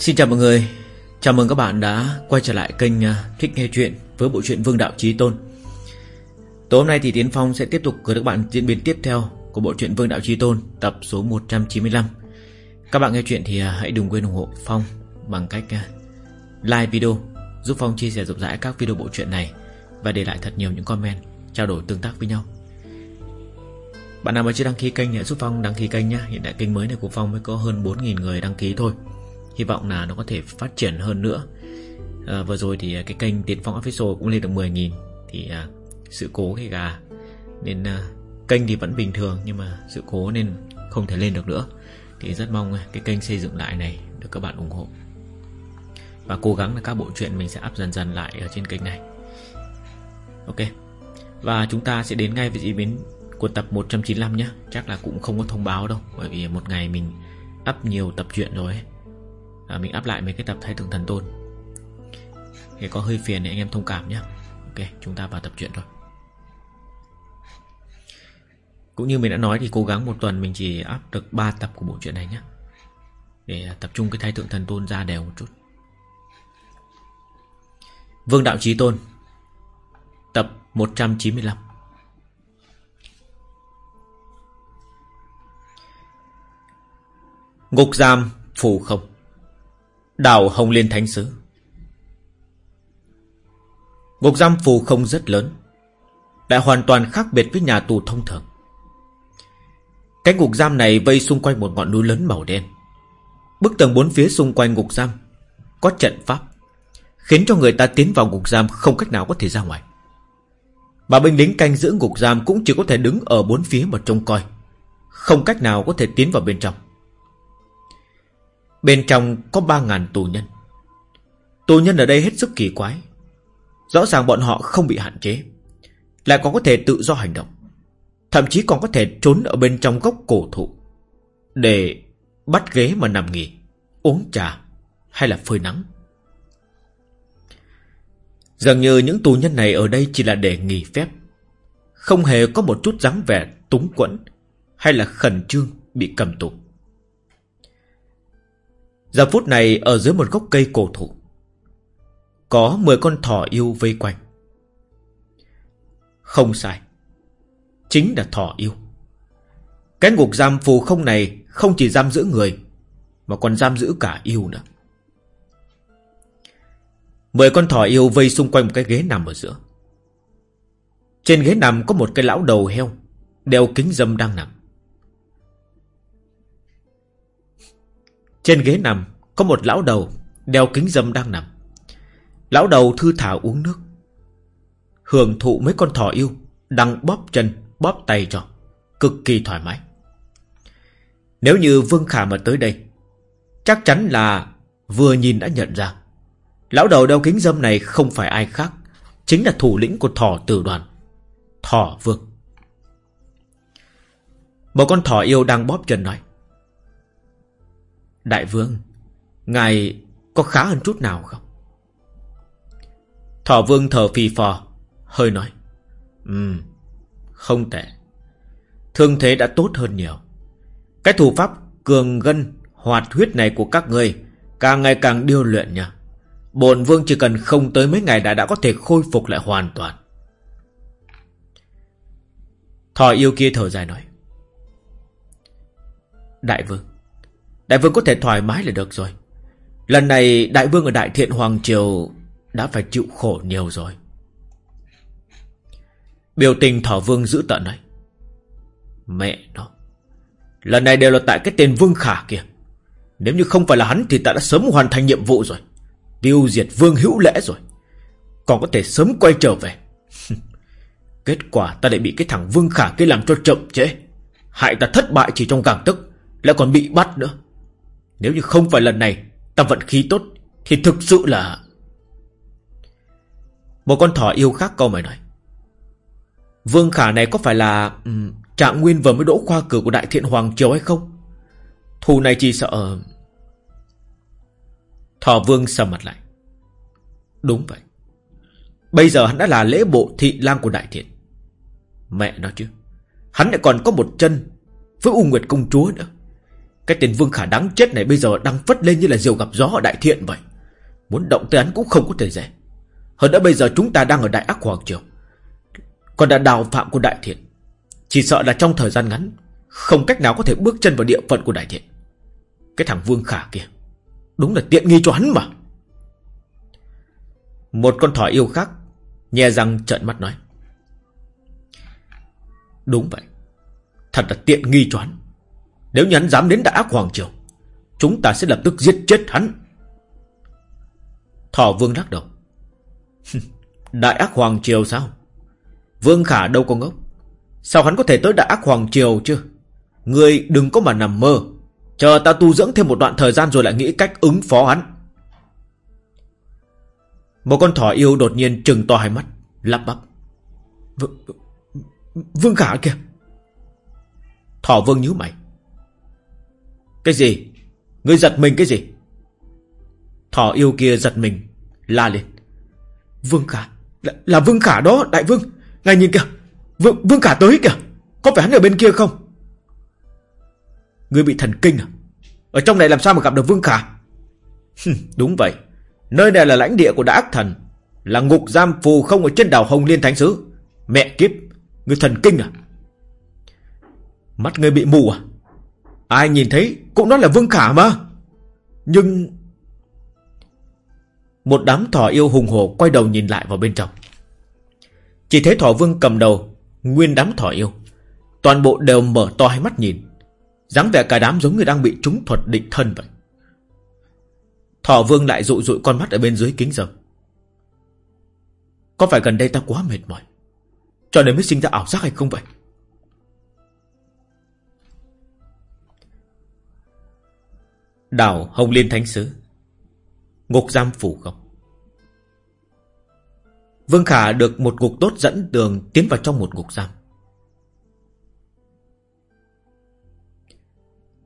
Xin chào mọi người. Chào mừng các bạn đã quay trở lại kênh à, Thích Nghe Chuyện với bộ truyện Vương Đạo Chí Tôn. Tối hôm nay thì Tiến Phong sẽ tiếp tục gửi các bạn diễn biến tiếp theo của bộ truyện Vương Đạo Chí Tôn, tập số 195 Các bạn nghe chuyện thì à, hãy đừng quên ủng hộ Phong bằng cách à, like video, giúp Phong chia sẻ rộng rãi các video bộ truyện này và để lại thật nhiều những comment, trao đổi tương tác với nhau. Bạn nào mà chưa đăng ký kênh thì giúp Phong đăng ký kênh nhé Hiện tại kênh mới này của Phong mới có hơn 4.000 người đăng ký thôi. Hy vọng là nó có thể phát triển hơn nữa. À, Vừa rồi thì ờ, cái kênh Tiến Phong Official cũng lên được 10.000 Thì à, sự cố cái gà. Nên à, kênh thì vẫn bình thường Nhưng mà sự cố nên không thể lên được nữa. Thì rất mong cái kênh xây dựng lại này Được các bạn ủng hộ. Và cố gắng là các bộ truyện mình sẽ up dần dần lại ở trên kênh này. Ok. Và chúng ta sẽ đến ngay với diễn biến của tập 195 nhé. Chắc là cũng không có thông báo đâu Bởi vì một ngày mình up nhiều tập truyện rồi ấy. À, mình up lại mấy cái tập Thái Thượng Thần Tôn. Thì có hơi phiền thì anh em thông cảm nhé Ok chúng ta vào tập truyện thôi. Cũng như mình đã nói thì cố gắng một tuần mình chỉ up được 3 tập của bộ truyện này nhé Để tập trung cái Thái Thượng Thần Tôn ra đều một chút. Vương Đạo Chí Tôn Tập 195 Ngục giam phù không. Đảo Hồng Liên Thánh Sứ. Ngục giam phù không rất lớn, Lại hoàn toàn khác biệt với nhà tù thông thường. Cái ngục giam này vây xung quanh một ngọn núi lớn màu đen. Bức tường bốn phía xung quanh ngục giam Có trận pháp, Khiến cho người ta tiến vào ngục giam không cách nào có thể ra ngoài. Mà binh lính canh giữ ngục giam cũng chỉ có thể đứng ở bốn phía mà trông coi, Không cách nào có thể tiến vào bên trong. Bên trong có 3.000 tù nhân. Tù nhân ở đây hết sức kỳ quái. Rõ ràng bọn họ không bị hạn chế. Lại còn có thể tự do hành động. Thậm chí còn có thể trốn ở bên trong gốc cổ thụ. Để bắt ghế mà nằm nghỉ, Uống trà, Hay là phơi nắng. Dường như những tù nhân này ở đây chỉ là để nghỉ phép. Không hề có một chút dáng vẻ túng quẫn, Hay là khẩn trương bị cầm tù. Giờ phút này ở dưới một gốc cây cổ thụ, Có 10 con thỏ yêu vây quanh. Không sai, Chính là thỏ yêu. Cái ngục giam phù không này Không chỉ giam giữ người, Mà còn giam giữ cả yêu nữa. Mười con thỏ yêu vây xung quanh một cái ghế nằm ở giữa. Trên ghế nằm có một cái lão đầu heo, Đeo kính dâm đang nằm. Trên ghế nằm Có một lão đầu Đeo kính dâm đang nằm. Lão đầu thư thả uống nước. Hưởng thụ mấy con thỏ yêu, Đang bóp chân, bóp tay cho, Cực kỳ thoải mái. Nếu như Vương Khả mà tới đây, Chắc chắn là Vừa nhìn đã nhận ra. Lão đầu đeo kính dâm này không phải ai khác, Chính là thủ lĩnh của thỏ tử đoàn, Thỏ Vương. Một con thỏ yêu đang bóp chân nói Đại vương, Ngài có khá hơn chút nào không? Thỏ vương thở phì phò, Hơi nói. Ừm, Không tệ. Thương thế đã tốt hơn nhiều. Cái thủ pháp cường gân Hoạt huyết này của các người Càng ngày càng điêu luyện nha. Bồn vương chỉ cần không tới mấy ngày đã đã có thể khôi phục lại hoàn toàn. Thỏ yêu kia thở dài nói. Đại vương Đại vương có thể thoải mái là được rồi. Lần này, đại vương ở Đại Thiện Hoàng Triều Đã phải chịu khổ nhiều rồi. Biểu tình thỏ vương giữ tận đấy. Mẹ nó. Lần này đều là tại cái tên Vương Khả kia. Nếu như không phải là hắn Thì ta đã sớm hoàn thành nhiệm vụ rồi. Tiêu diệt Vương Hữu Lễ rồi. Còn có thể sớm quay trở về. Kết quả ta lại bị cái thằng Vương Khả kia làm cho chậm chế Hại ta thất bại chỉ trong càng tức, Lại còn bị bắt nữa nếu như không phải lần này Ta vận khí tốt Thì thực sự là Một con thỏ yêu khác câu mày nói. Vương Khả này có phải là um, Trạng Nguyên vừa mới đỗ khoa cử của Đại Thiện Hoàng Triều hay không? Thù này chỉ sợ Thỏ Vương sầm mặt lại. Đúng vậy. Bây giờ hắn đã là lễ bộ thị lang của Đại Thiện. Mẹ nói chứ. Hắn lại còn có một chân Với U Nguyệt Công Chúa nữa. Cái tên Vương Khả đáng chết này bây giờ đang phất lên như là diều gặp gió ở đại thiện vậy. Muốn động tới hắn cũng không có thể dễ Hơn nữa bây giờ chúng ta đang ở đại ác hoàng triều. Còn đã đào phạm của đại thiện, Chỉ sợ là trong thời gian ngắn, Không cách nào có thể bước chân vào địa phận của đại thiện. Cái thằng Vương Khả kia, Đúng là tiện nghi cho hắn mà. Một con thỏ yêu khác Nhe răng trợn mắt nói. Đúng vậy, Thật là tiện nghi cho hắn. Nếu như hắn dám đến đại ác hoàng triều, Chúng ta sẽ lập tức giết chết hắn. Thỏ vương lắc đầu. Đại ác hoàng triều sao? Vương khả đâu có ngốc. Sao hắn có thể tới đại ác hoàng triều chứ? Người đừng có mà nằm mơ. Chờ ta tu dưỡng thêm một đoạn thời gian rồi lại nghĩ cách ứng phó hắn. Một con thỏ yêu đột nhiên trừng to hai mắt, Lắp bắp. V Vương khả kìa. Thỏ vương nhíu mày. Cái gì? Ngươi giật mình cái gì? Thỏ yêu kia giật mình La lên. Vương khả Là, là vương khả đó đại vương. Ngài nhìn kìa Vương, vương khả tới kìa. Có phải hắn ở bên kia không? Ngươi bị thần kinh à? Ở trong này làm sao mà gặp được vương khả? Đúng vậy. Nơi này là lãnh địa của đã thần Là ngục giam phù không ở trên đảo Hồng Liên Thánh Sứ. Mẹ kiếp Ngươi thần kinh à? Mắt ngươi bị mù à? Ai nhìn thấy cũng nói là Vương Khả mà. Nhưng Một đám thỏ yêu hùng hổ Quay đầu nhìn lại vào bên trong. Chỉ thấy thỏ vương cầm đầu, Nguyên đám thỏ yêu. Toàn bộ đều mở to hai mắt nhìn. dáng vẻ cả đám giống như đang bị trúng thuật định thân vậy. Thỏ vương lại dụ dụi con mắt ở bên dưới kính rồng. Có phải gần đây ta quá mệt mỏi, Cho nên mới sinh ra ảo giác hay không vậy? Đảo Hồng Liên Thánh Sứ. Ngục giam phủ không. Vương Khả được một ngục tốt dẫn đường tiến vào trong một ngục giam.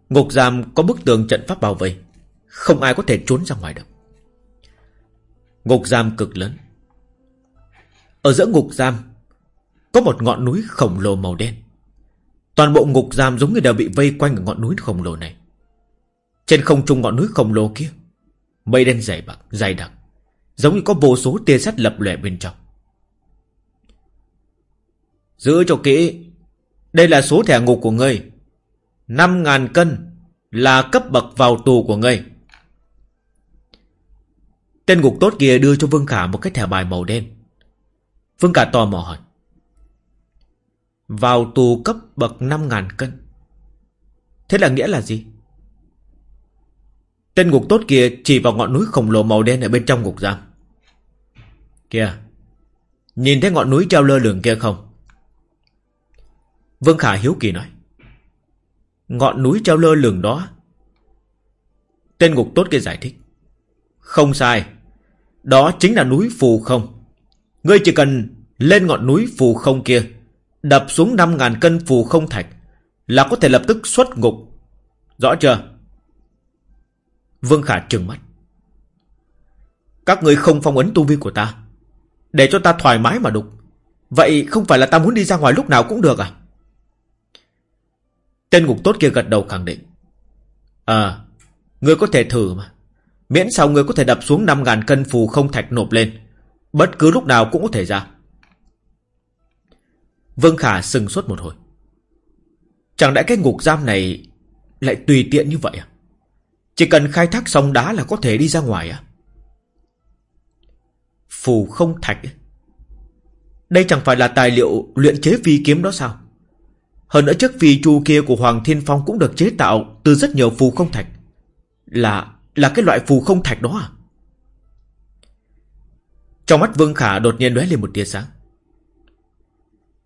Ngục giam có bức tường trận pháp bảo vệ Không ai có thể trốn ra ngoài được. Ngục giam cực lớn. Ở giữa ngục giam, Có một ngọn núi khổng lồ màu đen. Toàn bộ ngục giam giống như đều bị vây quanh ở ngọn núi khổng lồ này trên không trung ngọn núi khổng lồ kia Mây đen dày bạc, dày đặc Giống như có vô số tia sắt lập lòe bên trong. Giữ cho kỹ Đây là số thẻ ngục của ngươi. Năm ngàn cân Là cấp bậc vào tù của ngươi. Tên ngục tốt kia đưa cho Vương Khả một cái thẻ bài màu đen. Vương Khả tò mò hỏi Vào tù cấp bậc năm ngàn cân Thế là nghĩa là gì? Tên ngục tốt kia chỉ vào ngọn núi khổng lồ màu đen ở bên trong ngục giam. Kìa, nhìn thấy ngọn núi treo lơ lửng kia không? Vương Khả hiếu kỳ nói. Ngọn núi treo lơ lửng đó. Tên ngục tốt kia giải thích. Không sai, đó chính là núi phù không. Ngươi chỉ cần lên ngọn núi phù không kia, đập xuống 5.000 cân phù không thạch, là có thể lập tức xuất ngục. Rõ chưa? Vương Khả trừng mắt. Các người không phong ấn tu vi của ta. Để cho ta thoải mái mà đục. Vậy không phải là ta muốn đi ra ngoài lúc nào cũng được à? Tên ngục tốt kia gật đầu khẳng định. À, ngươi có thể thử mà. Miễn sao ngươi có thể đập xuống 5.000 cân phù không thạch nộp lên. Bất cứ lúc nào cũng có thể ra. Vương Khả sừng suốt một hồi. Chẳng lẽ cái ngục giam này lại tùy tiện như vậy à? Chỉ cần khai thác xong đá là có thể đi ra ngoài à? Phù không thạch Đây chẳng phải là tài liệu luyện chế phi kiếm đó sao? Hơn nữa chiếc phi chu kia của Hoàng Thiên Phong cũng được chế tạo từ rất nhiều phù không thạch. Là, là cái loại phù không thạch đó à? Trong mắt Vương Khả đột nhiên lóe lên một tia sáng.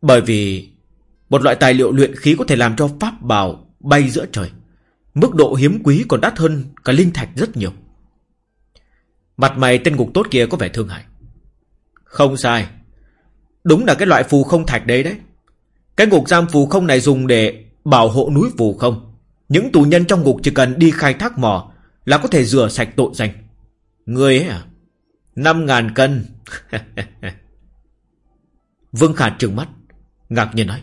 Bởi vì một loại tài liệu luyện khí có thể làm cho pháp bào bay giữa trời. Mức độ hiếm quý còn đắt hơn cả linh thạch rất nhiều. Mặt mày tên ngục tốt kia có vẻ thương hại. Không sai. Đúng là cái loại phù không thạch đấy đấy. Cái ngục giam phù không này dùng để bảo hộ núi phù không. Những tù nhân trong ngục chỉ cần đi khai thác mỏ là có thể rửa sạch tội danh. Người ấy à? Năm ngàn cân. Vương Khả trừng mắt, ngạc nhiên nói.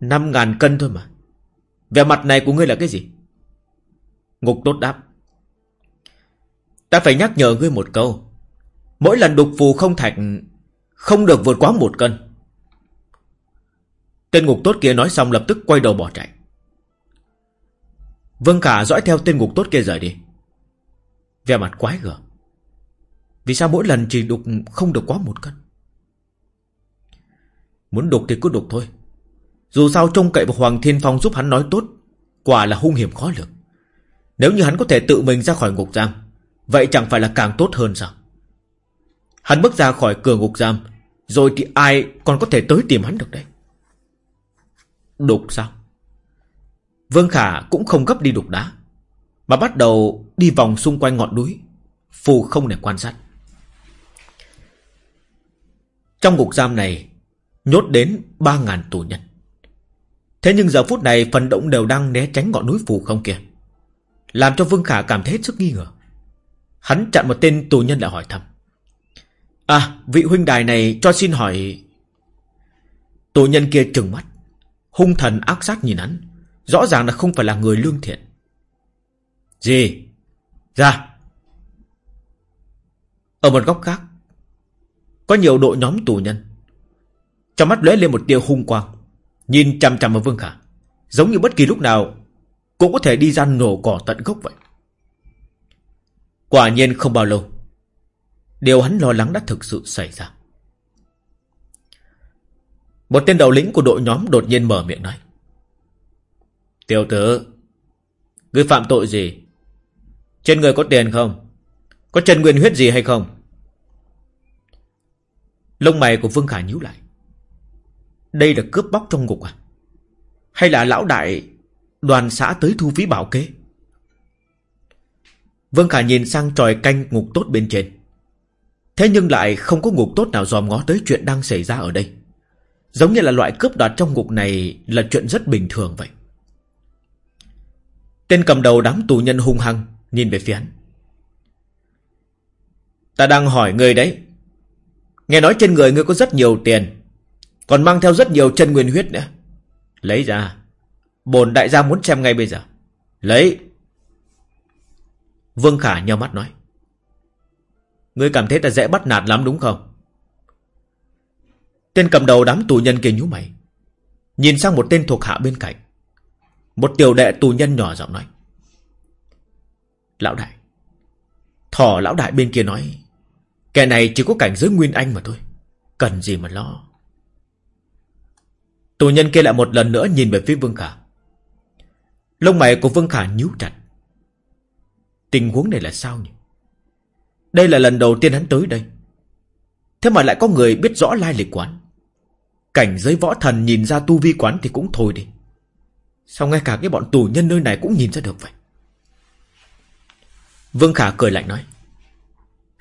Năm ngàn cân thôi mà. Vẻ mặt này của ngươi là cái gì? Ngục tốt đáp. Ta phải nhắc nhở ngươi một câu. Mỗi lần đục phù không thạch không được vượt quá một cân. Tên ngục tốt kia nói xong lập tức quay đầu bỏ chạy. Vương Khả dõi theo tên ngục tốt kia rời đi. Vẻ mặt quái gở. Vì sao mỗi lần chỉ đục không được quá một cân? Muốn đục thì cứ đục thôi. Dù sao trông cậy vào Hoàng Thiên Phong giúp hắn nói tốt, quả là hung hiểm khó lường. Nếu như hắn có thể tự mình ra khỏi ngục giam, vậy chẳng phải là càng tốt hơn sao? Hắn bước ra khỏi cửa ngục giam, rồi thì ai còn có thể tới tìm hắn được đây? Đục sao? Vương Khả cũng không gấp đi đục đá, mà bắt đầu đi vòng xung quanh ngọn núi, phù không để quan sát. Trong ngục giam này, nhốt đến 3.000 tù nhân. Thế nhưng giờ phút này phần động đều đang né tránh ngọn núi phù không kia. Làm cho Vương Khả cảm thấy hết sức nghi ngờ. Hắn chặn một tên tù nhân lại hỏi thăm. À, vị huynh đài này cho xin hỏi... Tù nhân kia trừng mắt. Hung thần ác sát nhìn hắn. Rõ ràng là không phải là người lương thiện. Gì? Ra! Ở một góc khác, có nhiều đội nhóm tù nhân. Trong mắt lóe lên một tia hung quang. Nhìn chằm chằm vào Vương Khả. Giống như bất kỳ lúc nào cũng có thể đi ra nổ cỏ tận gốc vậy. Quả nhiên không bao lâu. Điều hắn lo lắng đã thực sự xảy ra. Một tên đầu lĩnh của đội nhóm đột nhiên mở miệng nói. Tiểu tử, ngươi phạm tội gì? Trên người có tiền không? Có chân nguyên huyết gì hay không? Lông mày của Vương Khả nhíu lại. Đây là cướp bóc trong ngục à? Hay là lão đại đoàn xã tới thu phí bảo kê? Vương Khả nhìn sang tròi canh ngục tốt bên trên. Thế nhưng lại không có ngục tốt nào dòm ngó tới chuyện đang xảy ra ở đây. Giống như là loại cướp đoạt trong ngục này là chuyện rất bình thường vậy. Tên cầm đầu đám tù nhân hung hăng nhìn về phía hắn. Ta đang hỏi người đấy. Nghe nói trên người ngươi có rất nhiều tiền. Còn mang theo rất nhiều chân nguyên huyết nữa. Lấy ra. Bồn đại gia muốn xem ngay bây giờ. Lấy. Vương Khả nhau mắt nói. Ngươi cảm thấy ta dễ bắt nạt lắm đúng không? Tên cầm đầu đám tù nhân kia nhú mày. Nhìn sang một tên thuộc hạ bên cạnh. Một tiểu đệ tù nhân nhỏ giọng nói. Lão đại. Thỏ lão đại bên kia nói. Kẻ này chỉ có cảnh giới Nguyên Anh mà thôi. Cần gì mà lo. Tù nhân kia lại một lần nữa nhìn về phía Vương Khả. Lông mày của Vương Khả nhíu chặt. Tình huống này là sao nhỉ? Đây là lần đầu tiên hắn tới đây. Thế mà lại có người biết rõ lai lịch quán. Cảnh giới võ thần nhìn ra tu vi quán thì cũng thôi đi. Sao ngay cả cái bọn tù nhân nơi này cũng nhìn ra được vậy? Vương Khả cười lạnh nói.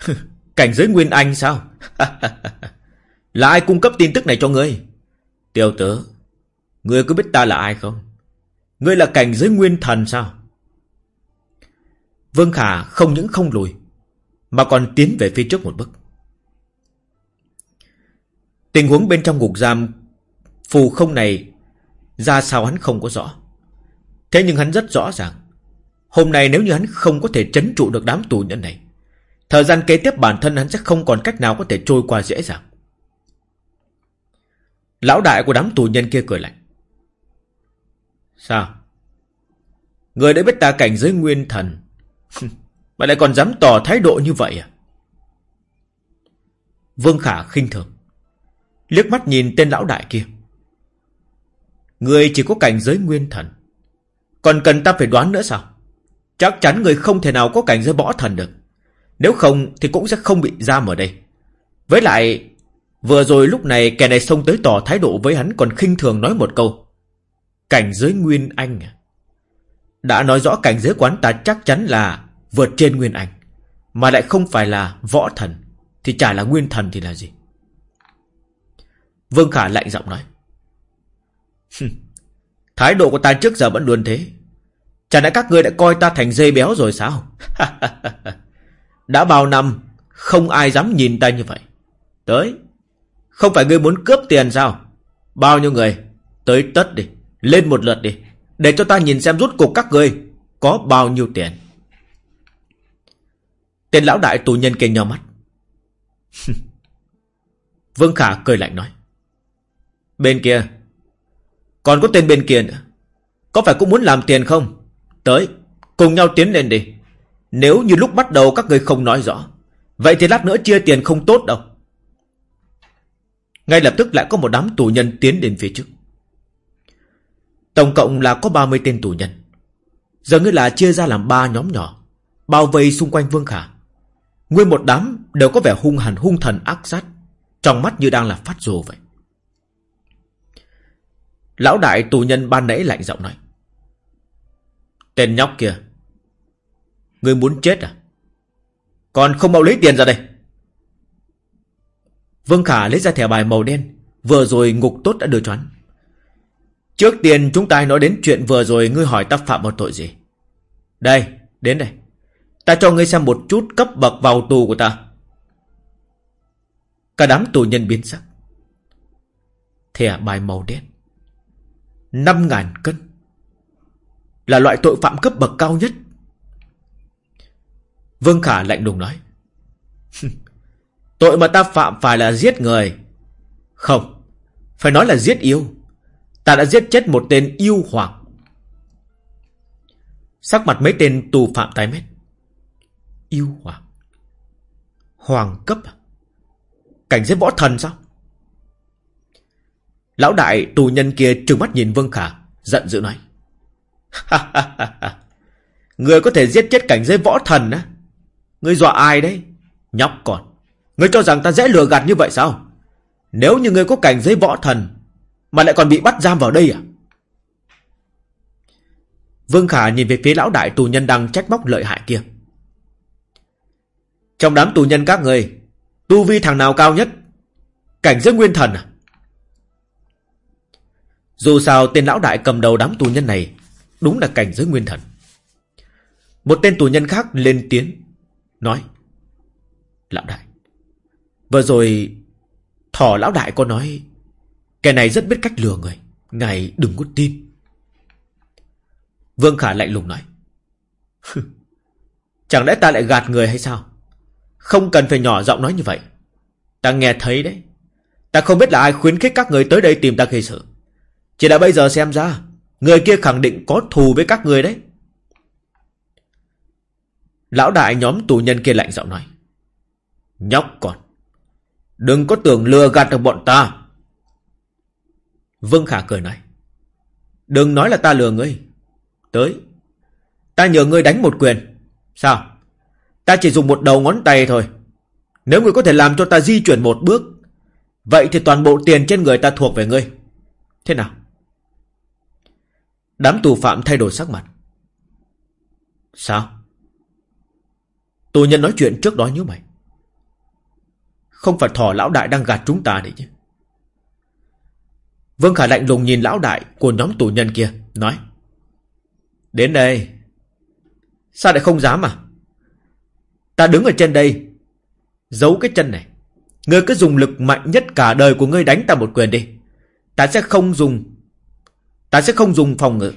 Cảnh giới Nguyên Anh sao? là ai cung cấp tin tức này cho ngươi? Tiêu tử, ngươi có biết ta là ai không? Ngươi là cảnh giới Nguyên Thần sao? Vương Khả không những không lùi, mà còn tiến về phía trước một bước. Tình huống bên trong ngục giam phù không này ra sao hắn không có rõ. Thế nhưng hắn rất rõ ràng. Hôm nay nếu như hắn không có thể chấn trụ được đám tù nhân này, thời gian kế tiếp bản thân hắn sẽ không còn cách nào có thể trôi qua dễ dàng. Lão đại của đám tù nhân kia cười lạnh. Sao? Người đã biết ta cảnh giới nguyên thần Mà lại còn dám tỏ thái độ như vậy à? Vương Khả khinh thường, Liếc mắt nhìn tên lão đại kia Người chỉ có cảnh giới nguyên thần, Còn cần ta phải đoán nữa sao Chắc chắn người không thể nào có cảnh giới võ thần được Nếu không thì cũng sẽ không bị giam ở đây Với lại Vừa rồi lúc này kẻ này xông tới tỏ thái độ với hắn Còn khinh thường nói một câu. Cảnh giới nguyên anh à? Đã nói rõ cảnh giới quán ta chắc chắn là Vượt trên nguyên anh, Mà lại không phải là võ thần. Thì chả là nguyên thần thì là gì? Vương Khả lạnh giọng nói. Thái độ của ta trước giờ vẫn luôn thế. Chả lẽ các ngươi đã coi ta thành dây béo rồi sao? Đã bao năm, Không ai dám nhìn ta như vậy. Tới không phải ngươi muốn cướp tiền sao? Bao nhiêu người? Tới tất đi. Lên một lượt đi. Để cho ta nhìn xem rút cục các ngươi Có bao nhiêu tiền. Tên lão đại tù nhân kia nhau mắt. Vương Khả cười lạnh nói. Bên kia. Còn có tên bên kia nữa. Có phải cũng muốn làm tiền không? Tới, Cùng nhau tiến lên đi. Nếu như lúc bắt đầu các người không nói rõ, Vậy thì lát nữa chia tiền không tốt đâu. Ngay lập tức lại có một đám tù nhân tiến đến phía trước. Tổng cộng là có 30 tên tù nhân. Giờ nghĩa là chia ra làm ba nhóm nhỏ, Bao vây xung quanh Vương Khả. Nguyên một đám đều có vẻ hung hẳn, hung thần, ác sát, Trong mắt như đang là phát rồ vậy. Lão đại tù nhân ban nãy lạnh giọng nói, Tên nhóc kia, Ngươi muốn chết à? Còn không mau lấy tiền ra đây. Vương Khả lấy ra thẻ bài màu đen Vừa rồi ngục tốt đã đưa choán. Trước tiên chúng ta nói đến chuyện vừa rồi Ngươi hỏi ta phạm một tội gì. Đây, đến đây. Ta cho ngươi xem một chút cấp bậc vào tù của ta. Cả đám tù nhân biến sắc. Thẻ bài màu đen. Năm ngàn cân. Là loại tội phạm cấp bậc cao nhất. Vương Khả lạnh lùng nói. Tội mà ta phạm phải là giết người. Không, Phải nói là giết yêu. Ta đã giết chết một tên yêu hoàng. Sắc mặt mấy tên tù phạm tái mét. Yêu hoàng. Hoàng cấp à? Cảnh giới võ thần sao? Lão đại tù nhân kia trừng mắt nhìn Vương Khả, Giận dữ nói. Người có thể giết chết cảnh giới võ thần á? Người dọa ai đấy? Nhóc còn Người cho rằng ta dễ lừa gạt như vậy sao? Nếu như người có cảnh giới võ thần, Mà lại còn bị bắt giam vào đây à? Vương Khả nhìn về phía lão đại tù nhân đang trách móc lợi hại kia. Trong đám tù nhân các người, Tu vi thằng nào cao nhất? Cảnh giới nguyên thần à? Dù sao tên lão đại cầm đầu đám tù nhân này Đúng là cảnh giới nguyên thần. Một tên tù nhân khác lên tiếng, Nói, Lão đại Vừa rồi, Thỏ lão đại có nói, Kẻ này rất biết cách lừa người, Ngài đừng có tin. Vương Khả lạnh lùng nói Chẳng lẽ ta lại gạt người hay sao? Không cần phải nhỏ giọng nói như vậy. Ta nghe thấy đấy. Ta không biết là ai khuyến khích các người tới đây tìm ta gây sự. Chỉ là bây giờ xem ra, Người kia khẳng định có thù với các người đấy. Lão đại nhóm tù nhân kia lạnh giọng nói, Nhóc con Đừng có tưởng lừa gạt được bọn ta. Vương Khả cười nói, Đừng nói là ta lừa ngươi. Tới, Ta nhờ ngươi đánh một quyền. Sao? Ta chỉ dùng một đầu ngón tay thôi. Nếu ngươi có thể làm cho ta di chuyển một bước, Vậy thì toàn bộ tiền trên người ta thuộc về ngươi. Thế nào? Đám tù phạm thay đổi sắc mặt. Sao? Tù nhân nói chuyện trước đó như mày. Không phải thỏ lão đại đang gạt chúng ta đấy chứ. Vương Khả lạnh lùng nhìn lão đại Của nhóm tù nhân kia, Nói, Đến đây. Sao lại không dám à? Ta đứng ở trên đây, Giấu cái chân này. Ngươi cứ dùng lực mạnh nhất cả đời của ngươi đánh ta một quyền đi. Ta sẽ không dùng, Ta sẽ không dùng phòng ngự,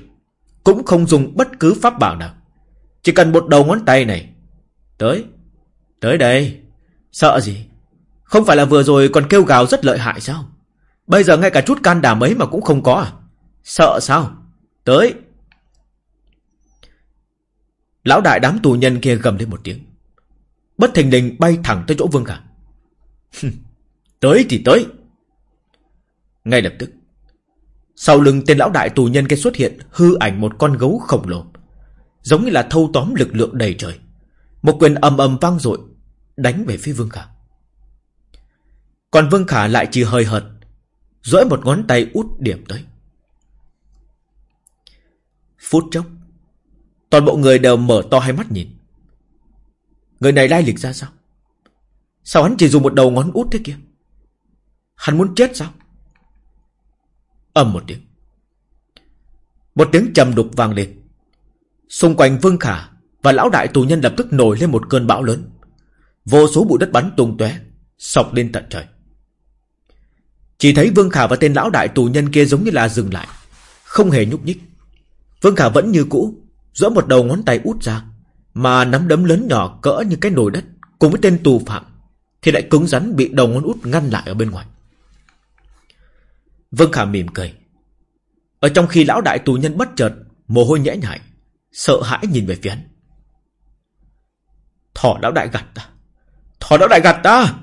Cũng không dùng bất cứ pháp bảo nào. Chỉ cần một đầu ngón tay này, Tới Tới đây. Sợ gì? Không phải là vừa rồi còn kêu gào rất lợi hại sao? Bây giờ ngay cả chút can đảm ấy mà cũng không có à? Sợ sao? Tới. Lão đại đám tù nhân kia gầm lên một tiếng. Bất thình lình bay thẳng tới chỗ Vương Khả. Tới thì tới. Ngay lập tức, Sau lưng tên lão đại tù nhân kia xuất hiện Hư ảnh một con gấu khổng lồ, Giống như là thâu tóm lực lượng đầy trời. Một quyền ầm ầm vang dội Đánh về phía Vương Khả. Còn Vương Khả lại chỉ hơi hợt, duỗi một ngón tay út điểm tới. Phút chốc, Toàn bộ người đều mở to hai mắt nhìn. Người này lai lịch ra sao? Sao hắn chỉ dùng một đầu ngón út thế kia? Hắn muốn chết sao? Ầm một tiếng. Một tiếng trầm đục vang lên. Xung quanh Vương Khả Và lão đại tù nhân lập tức nổi lên một cơn bão lớn. Vô số bụi đất bắn tung tóe, Sọc lên tận trời. Chỉ thấy Vương Khả và tên lão đại tù nhân kia giống như là dừng lại, Không hề nhúc nhích. Vương Khả vẫn như cũ Rõ một đầu ngón tay út ra, Mà nắm đấm lớn nhỏ cỡ như cái nồi đất Cùng với tên tù phạm, Thì lại cứng rắn bị đầu ngón út ngăn lại ở bên ngoài. Vương Khả mỉm cười. Ở trong khi lão đại tù nhân bất chợt, Mồ hôi nhễ nhại, Sợ hãi nhìn về phía hắn. Thỏ lão đại gặt ta. Thỏ lão đại gặt ta!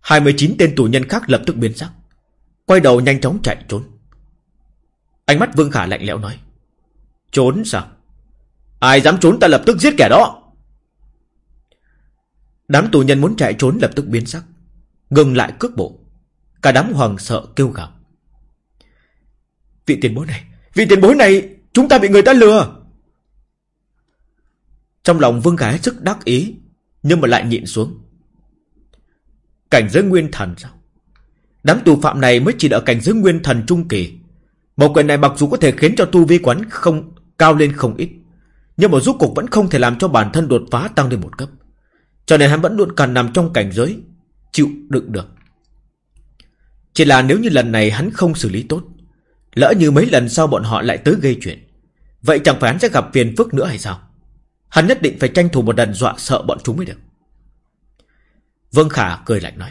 29 tên tù nhân khác lập tức biến sắc, Quay đầu nhanh chóng chạy trốn. Ánh mắt Vương Khả lạnh lẽo nói, Trốn sao? Ai dám trốn ta lập tức giết kẻ đó. Đám tù nhân muốn chạy trốn lập tức biến sắc, Ngừng lại cước bộ. Cả đám hoàng sợ kêu gào. Vị tiền bối này, Vị tiền bối này, Chúng ta bị người ta lừa. Trong lòng Vương Khả hết sức đắc ý, Nhưng mà lại nhịn xuống. Cảnh giới nguyên thần sao? Đám tù phạm này mới chỉ ở cảnh giới nguyên thần trung kỳ. Một quyền này mặc dù có thể khiến cho tu vi quán không, cao lên không ít, Nhưng mà rốt cục vẫn không thể làm cho bản thân đột phá tăng lên một cấp. Cho nên hắn vẫn luôn cần nằm trong cảnh giới, Chịu đựng được. Chỉ là nếu như lần này hắn không xử lý tốt, Lỡ như mấy lần sau bọn họ lại tới gây chuyện, Vậy chẳng phải hắn sẽ gặp phiền phức nữa hay sao? Hắn nhất định phải tranh thủ một lần dọa sợ bọn chúng mới được. Vương Khả cười lạnh nói.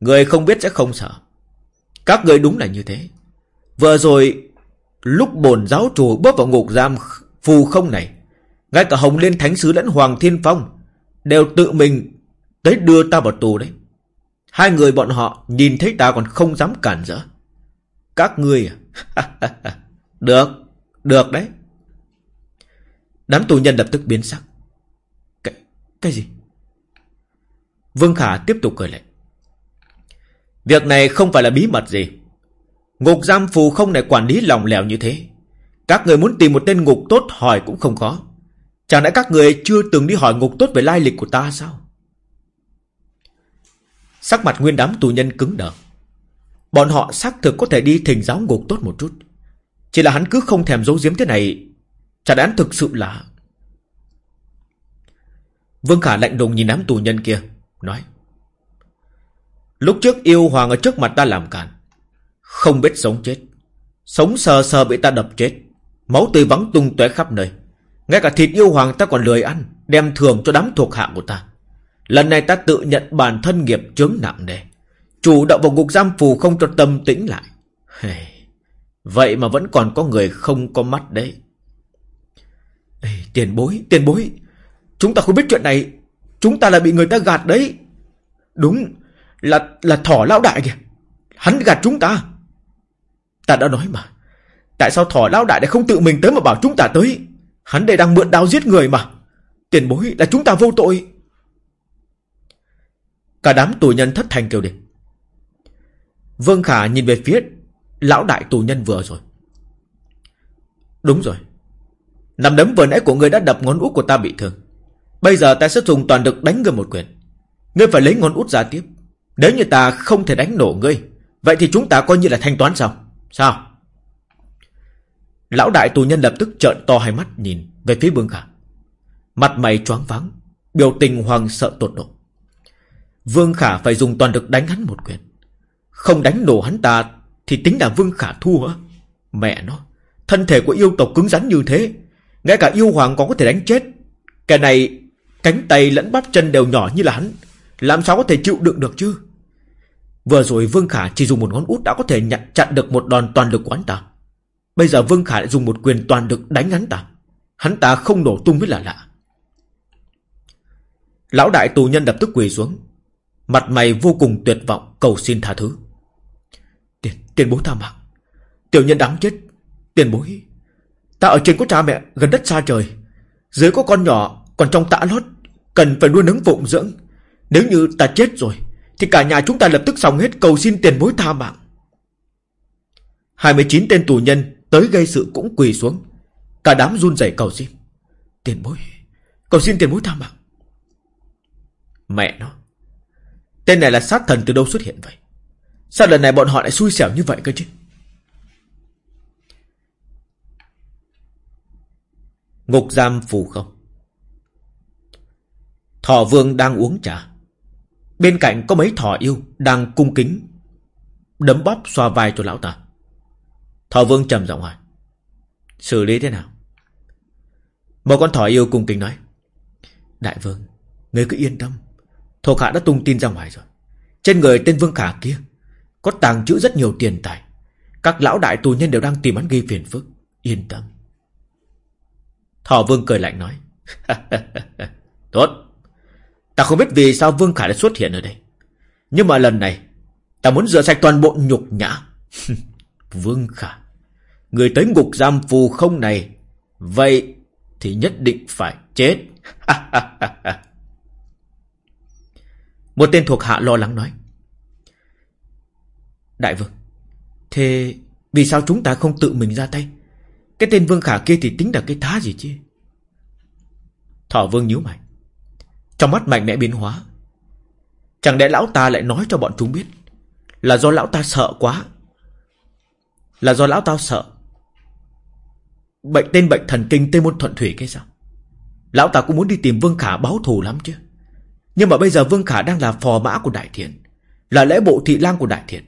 Người không biết sẽ không sợ. Các người đúng là như thế. Vừa rồi Lúc bồn giáo chủ bước vào ngục giam Phù không này Ngay cả Hồng Liên Thánh Sứ lẫn Hoàng Thiên Phong Đều tự mình Tới đưa ta vào tù đấy. Hai người bọn họ nhìn thấy ta còn không dám cản rỡ. Các ngươi à? Được Được đấy. Đám tù nhân lập tức biến sắc. Cái, cái gì? Vương Khả tiếp tục cười lạnh. Việc này không phải là bí mật gì. Ngục giam phù không này quản lý lòng lẻo như thế. Các người muốn tìm một tên ngục tốt hỏi cũng không khó. Chẳng lẽ các người chưa từng đi hỏi ngục tốt về lai lịch của ta sao? Sắc mặt nguyên đám tù nhân cứng đờ. Bọn họ xác thực có thể đi thỉnh giáo ngục tốt một chút. Chỉ là hắn cứ không thèm giấu giếm thế này, Chả đáng thực sự là. Vương Khả lạnh lùng nhìn đám tù nhân kia. Nói Lúc trước yêu hoàng ở trước mặt ta làm cản Không biết sống chết. Sống sờ sờ bị ta đập chết Máu tươi vắng tung tóe khắp nơi. Ngay cả thịt yêu hoàng ta còn lười ăn Đem thường cho đám thuộc hạ của ta. Lần này ta tự nhận bản thân nghiệp chướng nặng nề Chủ động vào ngục giam phù không cho tâm tĩnh lại. Vậy mà vẫn còn có người không có mắt đấy. Ê, Tiền bối, tiền bối Chúng ta không biết chuyện này Chúng ta là bị người ta gạt đấy. Đúng Là là thỏ lão đại kìa. Hắn gạt chúng ta. Ta đã nói mà. Tại sao thỏ lão đại lại không tự mình tới mà bảo chúng ta tới? Hắn đây đang mượn đao giết người mà. Tiền bối là chúng ta vô tội. Cả đám tù nhân thất thành kêu lên. Vương Khả nhìn về phía Lão đại tù nhân vừa rồi. Đúng rồi. Nằm đấm vừa nãy của người đã đập ngón út của ta bị thương. Bây giờ ta sẽ dùng toàn lực đánh ngươi một quyền. Ngươi phải lấy ngón út ra tiếp. Nếu như ta không thể đánh nổ ngươi, Vậy thì chúng ta coi như là thanh toán xong. Sao? Lão đại tù nhân lập tức trợn to hai mắt nhìn Về phía Vương Khả. Mặt mày choáng váng, Biểu tình hoàng sợ tột độ. Vương Khả phải dùng toàn lực đánh hắn một quyền. Không đánh nổ hắn ta Thì tính là Vương Khả thua. Mẹ nó, Thân thể của yêu tộc cứng rắn như thế, Ngay cả yêu hoàng còn có thể đánh chết. Cái này Cánh tay lẫn bắp chân đều nhỏ như là hắn Làm sao có thể chịu đựng được chứ Vừa rồi Vương Khả chỉ dùng một ngón út đã có thể nhặt chặn được một đòn toàn lực của hắn ta. Bây giờ Vương Khả lại dùng một quyền toàn lực đánh hắn ta. Hắn ta không nổ tung mới là lạ. Lão đại tù nhân lập tức quỳ xuống. Mặt mày vô cùng tuyệt vọng cầu xin tha thứ. Tiền, tiền bối tha mạng. Tiểu nhân đáng chết. Tiền bối. Ta ở trên có cha mẹ gần đất xa trời. Dưới có con nhỏ còn trong tã lót. Cần phải nuôi nấng phụng dưỡng. Nếu như ta chết rồi, thì cả nhà chúng ta lập tức xong hết cầu xin tiền bối tha mạng. 29 tên tù nhân Tới gây sự cũng quỳ xuống. Cả đám run rẩy cầu xin. Tiền bối, Cầu xin tiền bối tha mạng. Mẹ nó, Tên này là sát thần từ đâu xuất hiện vậy? Sao lần này bọn họ lại xui xẻo như vậy cơ chứ? Ngục giam phù không. Thọ vương đang uống trà. Bên cạnh có mấy Thọ yêu Đang cung kính, Đấm bóp xoa vai cho lão ta. Thọ vương trầm giọng hỏi, Xử lý thế nào? Một con thỏ yêu cung kính nói, Đại vương, Người cứ yên tâm. Thuộc hạ đã tung tin ra ngoài rồi. Trên người tên vương khả kia Có tàng trữ rất nhiều tiền tài. Các lão đại tù nhân đều đang tìm hắn gây phiền phức. Yên tâm. Thỏ vương cười lạnh nói, Tốt. Ta không biết vì sao Vương Khả đã xuất hiện ở đây. Nhưng mà lần này, Ta muốn rửa sạch toàn bộ nhục nhã. Vương Khả Người tới ngục giam phù không này, Vậy thì nhất định phải chết. Một tên thuộc hạ lo lắng nói. Đại vương, Thế vì sao chúng ta không tự mình ra tay? Cái tên Vương Khả kia thì tính là cái thá gì chứ? Thỏ Vương nhíu mày. Trong mắt mạnh mẽ biến hóa. Chẳng lẽ lão ta lại nói cho bọn chúng biết Là do lão ta sợ quá? Là do lão ta sợ? Bệnh tên bệnh thần kinh Tây Môn Thuận Thủy cái sao? Lão ta cũng muốn đi tìm Vương Khả báo thù lắm chứ. Nhưng mà bây giờ Vương Khả đang là phò mã của Đại Thiện, Là lễ bộ thị lang của Đại Thiện.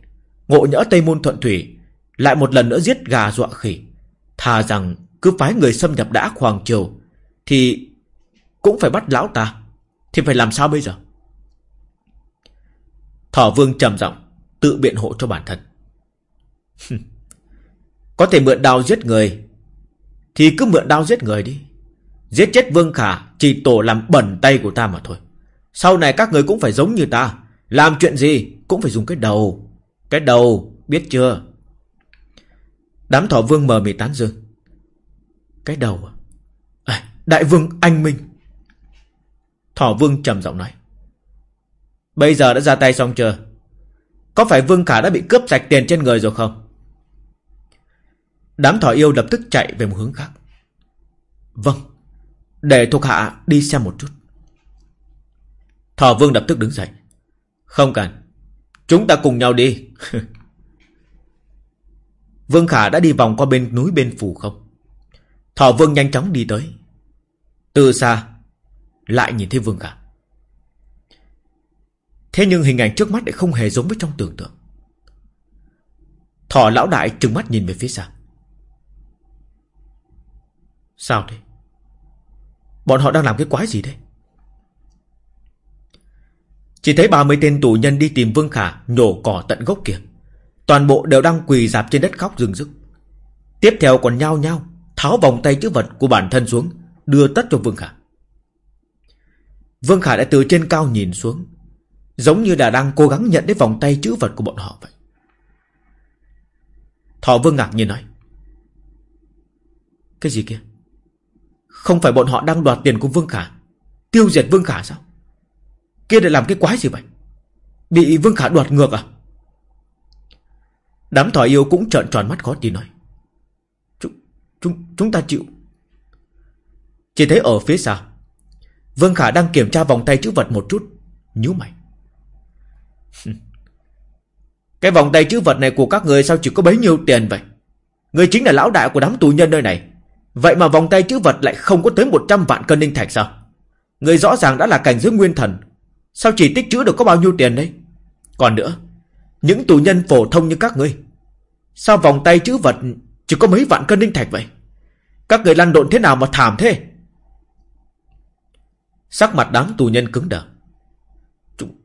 Ngộ nhỡ Tây Môn Thuận Thủy Lại một lần nữa giết gà dọa khỉ. Thà rằng cứ phái người xâm nhập đã Hoàng Triều Thì cũng phải bắt lão ta. Thì phải làm sao bây giờ? Thỏ vương trầm giọng, Tự biện hộ cho bản thân. Có thể mượn đao giết người, Thì cứ mượn đao giết người đi. Giết chết vương khả Chỉ tổ làm bẩn tay của ta mà thôi. Sau này các người cũng phải giống như ta. Làm chuyện gì cũng phải dùng cái đầu. Cái đầu, biết chưa? Đám thỏ vương mờ mịt tán dương. Cái đầu à? Đại vương anh minh. Thỏ vương trầm giọng nói. Bây giờ đã ra tay xong chưa? Có phải vương khả đã bị cướp sạch tiền trên người rồi không? Đám thỏ yêu lập tức chạy về một hướng khác. Vâng. Để thuộc hạ đi xem một chút. Thỏ vương lập tức đứng dậy. Không cần. Chúng ta cùng nhau đi. vương khả đã đi vòng qua bên núi bên phủ không? Thỏ vương nhanh chóng đi tới. Từ xa lại nhìn thấy Vương Khả Thế nhưng hình ảnh trước mắt lại không hề giống với trong tưởng tượng. Thỏ lão đại trừng mắt nhìn về phía xa. Sao thế? Bọn họ đang làm cái quái gì đấy Chỉ thấy 30 tên tù nhân đi tìm Vương Khả Nhổ cỏ tận gốc kia. Toàn bộ đều đang quỳ dạp trên đất khóc rừng rức. Tiếp theo còn nhao nhao Tháo vòng tay chữ vật của bản thân xuống, Đưa tất cho Vương Khả. Vương Khả đã từ trên cao nhìn xuống Giống như là đang cố gắng nhận lấy vòng tay chữ vật của bọn họ vậy. Thọ Vương ngạc nhiên nói Cái gì kia? Không phải bọn họ đang đoạt tiền của Vương Khả Tiêu diệt Vương Khả sao? Kia để làm cái quái gì vậy? Bị Vương Khả đoạt ngược à? Đám thỏ yêu cũng trợn tròn mắt khó tin nói Chúng, chúng, chúng ta chịu. Chỉ thấy ở phía sau Vương Khả đang kiểm tra vòng tay chữ vật một chút, nhíu mày. Cái vòng tay chữ vật này của các người sao chỉ có bấy nhiêu tiền vậy? Người chính là lão đại của đám tù nhân nơi này. Vậy mà vòng tay chữ vật lại không có tới 100 vạn cân ninh thạch sao? Người rõ ràng đã là cảnh giới nguyên thần, Sao chỉ tích chữ được có bao nhiêu tiền đấy? Còn nữa, Những tù nhân phổ thông như các ngươi, Sao vòng tay chữ vật Chỉ có mấy vạn cân ninh thạch vậy? Các người lăn độn thế nào mà thảm thế? Sắc mặt đám tù nhân cứng đờ. Chúng,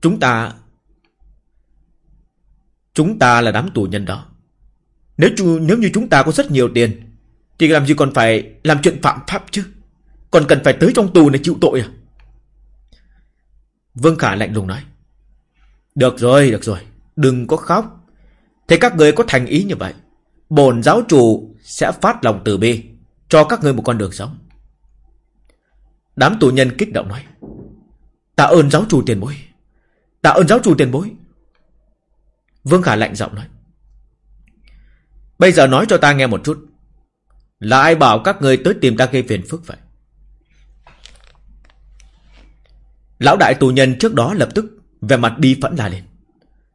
chúng ta... Chúng ta là đám tù nhân đó. Nếu, nếu như chúng ta có rất nhiều tiền, thì làm gì còn phải làm chuyện phạm pháp chứ? Còn cần phải tới trong tù này chịu tội à? Vương Khả lạnh lùng nói. Được rồi, được rồi. Đừng có khóc. Thế các người có thành ý như vậy. Bồn giáo chủ sẽ phát lòng từ bi cho các người một con đường sống. Đám tù nhân kích động nói. Tạ ơn giáo chủ tiền bối. Tạ ơn giáo chủ tiền bối. Vương Khả lạnh giọng nói. Bây giờ nói cho ta nghe một chút. Là ai bảo các người tới tìm ta gây phiền phức vậy? Lão đại tù nhân trước đó lập tức về mặt bi phẫn la lên.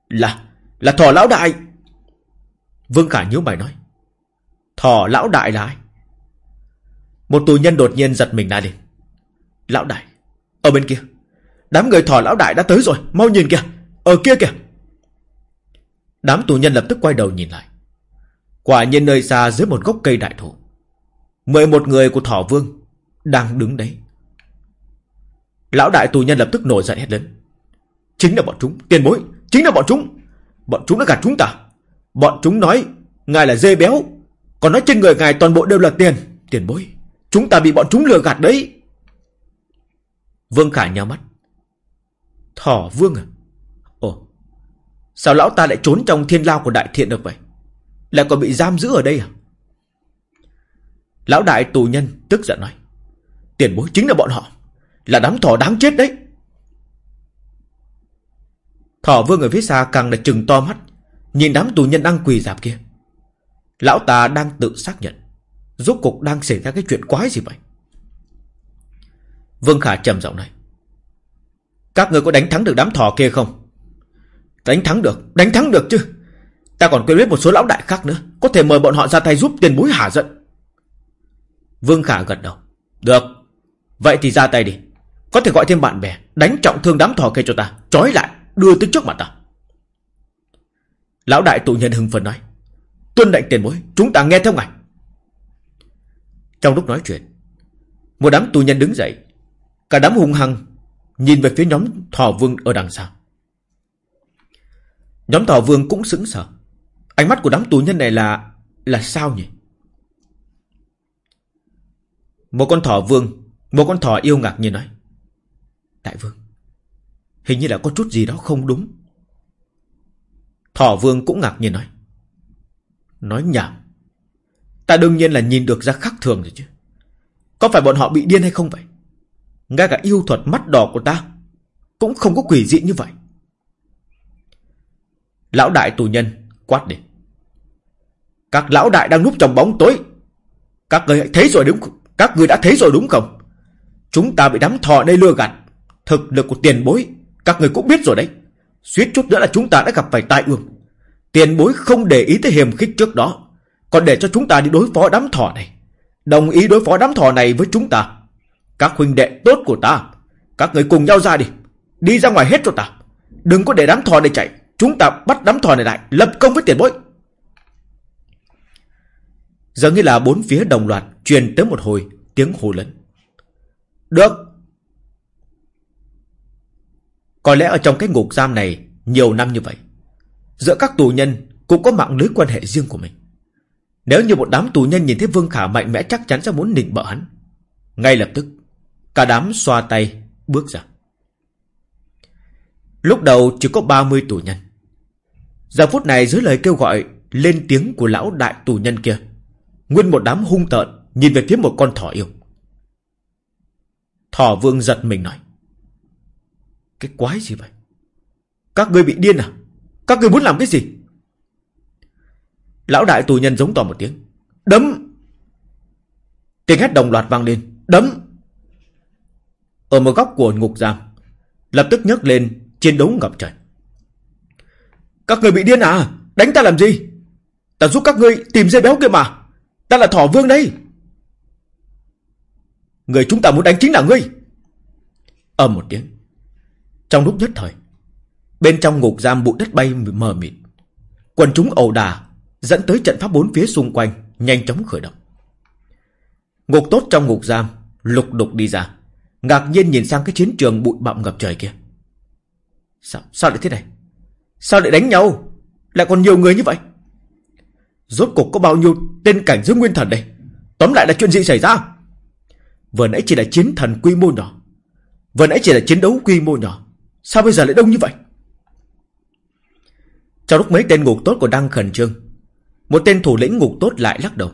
Là, là thỏ lão đại. Vương Khả nhíu mày nói. Thỏ lão đại là ai? Một tù nhân đột nhiên giật mình la lên. Lão đại, Ở bên kia. Đám người thỏ lão đại đã tới rồi, Mau nhìn kìa. Ở kia kìa. Đám tù nhân lập tức quay đầu nhìn lại. Quả nhiên nơi xa dưới một gốc cây đại thụ 11 người của Thỏ Vương Đang đứng đấy. Lão đại tù nhân lập tức nổi giận hết lớn. Chính là bọn chúng, Tiền bối, Chính là bọn chúng. Bọn chúng đã gạt chúng ta. Bọn chúng nói, Ngài là dê béo, Còn nói trên người ngài toàn bộ đều là tiền. Tiền bối, Chúng ta bị bọn chúng lừa gạt đấy. Vương Khả nhắm mắt. Thỏ Vương à? Ồ, Sao lão ta lại trốn trong thiên lao của đại thiện được vậy? Lại còn bị giam giữ ở đây à? Lão đại tù nhân tức giận nói. Tiền bối chính là bọn họ. Là đám thỏ đáng chết đấy. Thỏ vương ở phía xa càng là trừng to mắt. Nhìn đám tù nhân đang quỳ dạp kia. Lão ta đang tự xác nhận. Rốt cục đang xảy ra cái chuyện quái gì vậy? Vương Khả trầm giọng này Các người có đánh thắng được đám thỏ kia không? Đánh thắng được, Đánh thắng được chứ. Ta còn quen biết một số lão đại khác nữa. Có thể mời bọn họ ra tay giúp tiền bối hả giận. Vương Khả gật đầu. Được. Vậy thì ra tay đi. Có thể gọi thêm bạn bè, Đánh trọng thương đám thỏ kia cho ta. Trói lại, Đưa tới trước mặt ta. Lão đại tụ nhân hưng phấn nói. Tuân lệnh tiền bối, Chúng ta nghe theo ngài. Trong lúc nói chuyện, Một đám tù nhân đứng dậy Cả đám hung hăng Nhìn về phía nhóm thỏ vương ở đằng sau. Nhóm thỏ vương cũng sững sờ. Ánh mắt của đám tù nhân này là Là sao nhỉ? Một con thỏ vương, Một con thỏ yêu ngạc nhiên nói, Đại vương, Hình như là có chút gì đó không đúng. Thỏ vương cũng ngạc nhiên nói Nói nhảm. Ta đương nhiên là nhìn được ra khác thường rồi chứ. Có phải bọn họ bị điên hay không vậy? Ngay cả yêu thuật mắt đỏ của ta Cũng không có quỷ dị như vậy. Lão đại tù nhân quát đi. Các lão đại đang núp trong bóng tối. Các người thấy rồi đúng Các người đã thấy rồi đúng không? Chúng ta bị đám thọ đây lừa gạt. Thực lực của tiền bối, Các người cũng biết rồi đấy. Suýt chút nữa là chúng ta đã gặp phải tai ương. Tiền bối không để ý tới hiểm khích trước đó. Còn để cho chúng ta đi đối phó đám thỏ này. Đồng ý đối phó đám thỏ này với chúng ta. Các huynh đệ tốt của ta, Các người cùng nhau ra đi. Đi ra ngoài hết cho ta. Đừng có để đám thò này chạy. Chúng ta bắt đám thò này lại, Lập công với tiền bối. Giờ như là bốn phía đồng loạt Truyền tới một hồi tiếng hô lớn. Được. Có lẽ ở trong cái ngục giam này Nhiều năm như vậy, Giữa các tù nhân cũng có mạng lưới quan hệ riêng của mình. Nếu như một đám tù nhân nhìn thấy Vương Khả mạnh mẽ chắc chắn sẽ muốn nịnh bợ hắn, Ngay lập tức Cả đám xoa tay, bước ra. Lúc đầu chỉ có 30 tù nhân. Giờ phút này dưới lời kêu gọi Lên tiếng của lão đại tù nhân kia, Nguyên một đám hung tợn Nhìn về phía một con thỏ yêu. Thỏ vương giật mình nói, Cái quái gì vậy? Các ngươi bị điên à? Các ngươi muốn làm cái gì? Lão đại tù nhân giống to một tiếng, Đấm! Tiếng hét đồng loạt vang lên, Đấm! Ở một góc của ngục giam. Lập tức nhấc lên, chiến đấu ngập trời. Các người bị điên à? Đánh ta làm gì? Ta giúp các ngươi tìm dây béo kia mà. Ta là thỏ vương đây. Người chúng ta muốn đánh chính là ngươi. Âm một tiếng. Trong lúc nhất thời, Bên trong ngục giam bụi đất bay mờ mịt. Quần chúng ẩu đà Dẫn tới trận pháp bốn phía xung quanh Nhanh chóng khởi động. Ngục tốt trong ngục giam Lục đục đi ra. Ngạc nhiên nhìn sang cái chiến trường bụi bặm ngập trời kia. Sao, sao lại thế này? Sao lại đánh nhau? Lại còn nhiều người như vậy? Rốt cuộc có bao nhiêu tên cảnh giới nguyên thần đây? Tóm lại là chuyện gì xảy ra? Vừa nãy chỉ là chiến thần quy mô nhỏ. Vừa nãy chỉ là chiến đấu quy mô nhỏ. Sao bây giờ lại đông như vậy? Trong lúc mấy tên ngục tốt còn đang khẩn trương Một tên thủ lĩnh ngục tốt lại lắc đầu.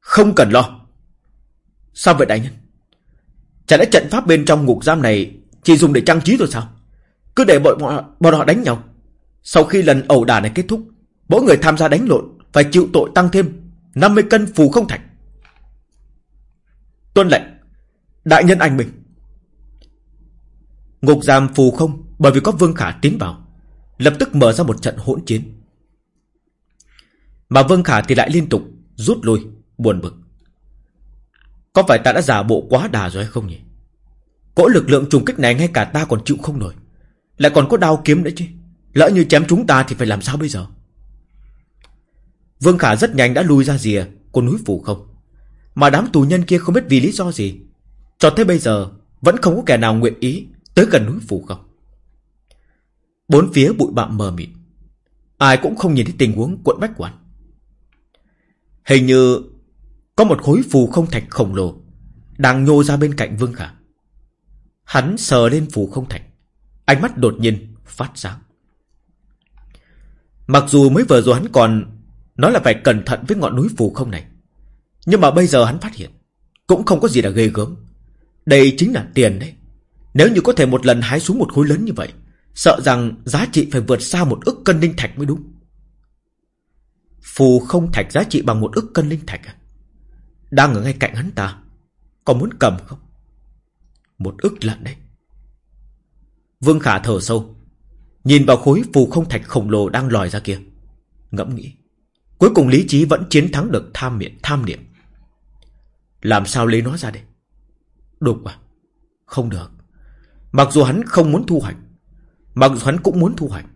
Không cần lo. Sao vậy đại nhân? Chả lẽ trận pháp bên trong ngục giam này Chỉ dùng để trang trí thôi sao? Cứ để bọn, bọn, bọn họ đánh nhau. Sau khi lần ẩu đả này kết thúc Mỗi người tham gia đánh lộn Phải chịu tội tăng thêm 50 cân phù không thành. Tuân lệnh Đại nhân anh mình. Ngục giam phù không Bởi vì có Vương Khả tiến vào Lập tức mở ra một trận hỗn chiến. Mà Vương Khả thì lại liên tục Rút lui, buồn bực. Có phải ta đã giả bộ quá đà rồi hay không nhỉ? Cỗ lực lượng trùng kích này Ngay cả ta còn chịu không nổi. Lại còn có đao kiếm nữa chứ. Lỡ như chém chúng ta thì phải làm sao bây giờ? Vương Khả rất nhanh đã lui ra rìa Của núi phủ không? Mà đám tù nhân kia không biết vì lý do gì. Cho tới bây giờ, Vẫn không có kẻ nào nguyện ý Tới gần núi phủ không? Bốn phía bụi bặm mờ mịt. Ai cũng không nhìn thấy tình huống quận bách quản Hình như có một khối phù không thạch khổng lồ Đang nhô ra bên cạnh Vương Khả. Hắn sờ lên phù không thạch, Ánh mắt đột nhiên phát sáng. Mặc dù mới vừa rồi hắn còn Nói là phải cẩn thận với ngọn núi phù không này, Nhưng mà bây giờ hắn phát hiện Cũng không có gì là ghê gớm. Đây chính là tiền đấy. Nếu như có thể một lần hái xuống một khối lớn như vậy, Sợ rằng giá trị phải vượt xa một ức cân linh thạch mới đúng. Phù không thạch giá trị bằng một ức cân linh thạch à? Đang ở ngay cạnh hắn ta. Còn muốn cầm không? Một ức lận đấy. Vương Khả thở sâu. Nhìn vào khối phù không thạch khổng lồ đang lòi ra kia. Ngẫm nghĩ. Cuối cùng lý trí vẫn chiến thắng được tham miệng tham niệm. Làm sao lấy nó ra đây? Đục à? Không được. Mặc dù hắn không muốn thu hoạch, Mặc dù hắn cũng muốn thu hoạch,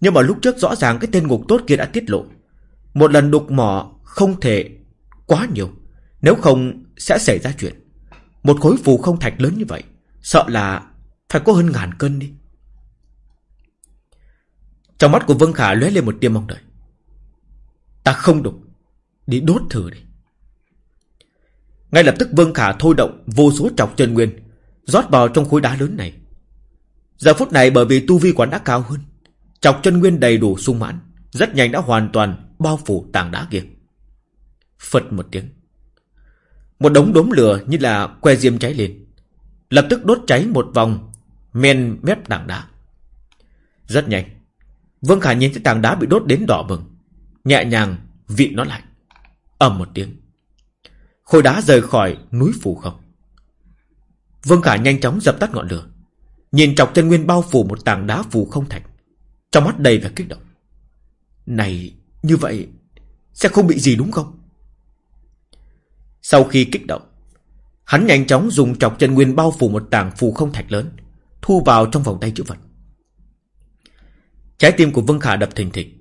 Nhưng mà lúc trước rõ ràng cái tên ngục tốt kia đã tiết lộ. Một lần đục mỏ không thể quá nhiều. Nếu không, sẽ xảy ra chuyện. Một khối phù không thạch lớn như vậy, Sợ là phải có hơn ngàn cân đi. Trong mắt của Vân Khả lóe lên một tia mong đợi. Ta không đục Đi đốt thử đi. Ngay lập tức Vân Khả thôi động Vô số trọc chân nguyên, rót vào trong khối đá lớn này. Giờ phút này bởi vì tu vi quán đã cao hơn, Chọc chân nguyên đầy đủ sung mãn, Rất nhanh đã hoàn toàn bao phủ tảng đá kia. Phật một tiếng. Một đống đốm lửa như là que diêm cháy lên. Lập tức đốt cháy một vòng, Men mép tảng đá. Rất nhanh, Vương Khả nhìn thấy tảng đá bị đốt đến đỏ bừng. Nhẹ nhàng vị nó lại. Ầm một tiếng, Khối đá rời khỏi núi phủ không. Vương Khả nhanh chóng dập tắt ngọn lửa, Nhìn chọc chân nguyên bao phủ một tảng đá phù không thạch Trong mắt đầy vẻ kích động. Này, như vậy Sẽ không bị gì đúng không? Sau khi kích động, Hắn nhanh chóng dùng chọc chân nguyên bao phủ một tảng phù không thạch lớn, Thu vào trong vòng tay chữ vật. Trái tim của Vương Khả đập thình thịch.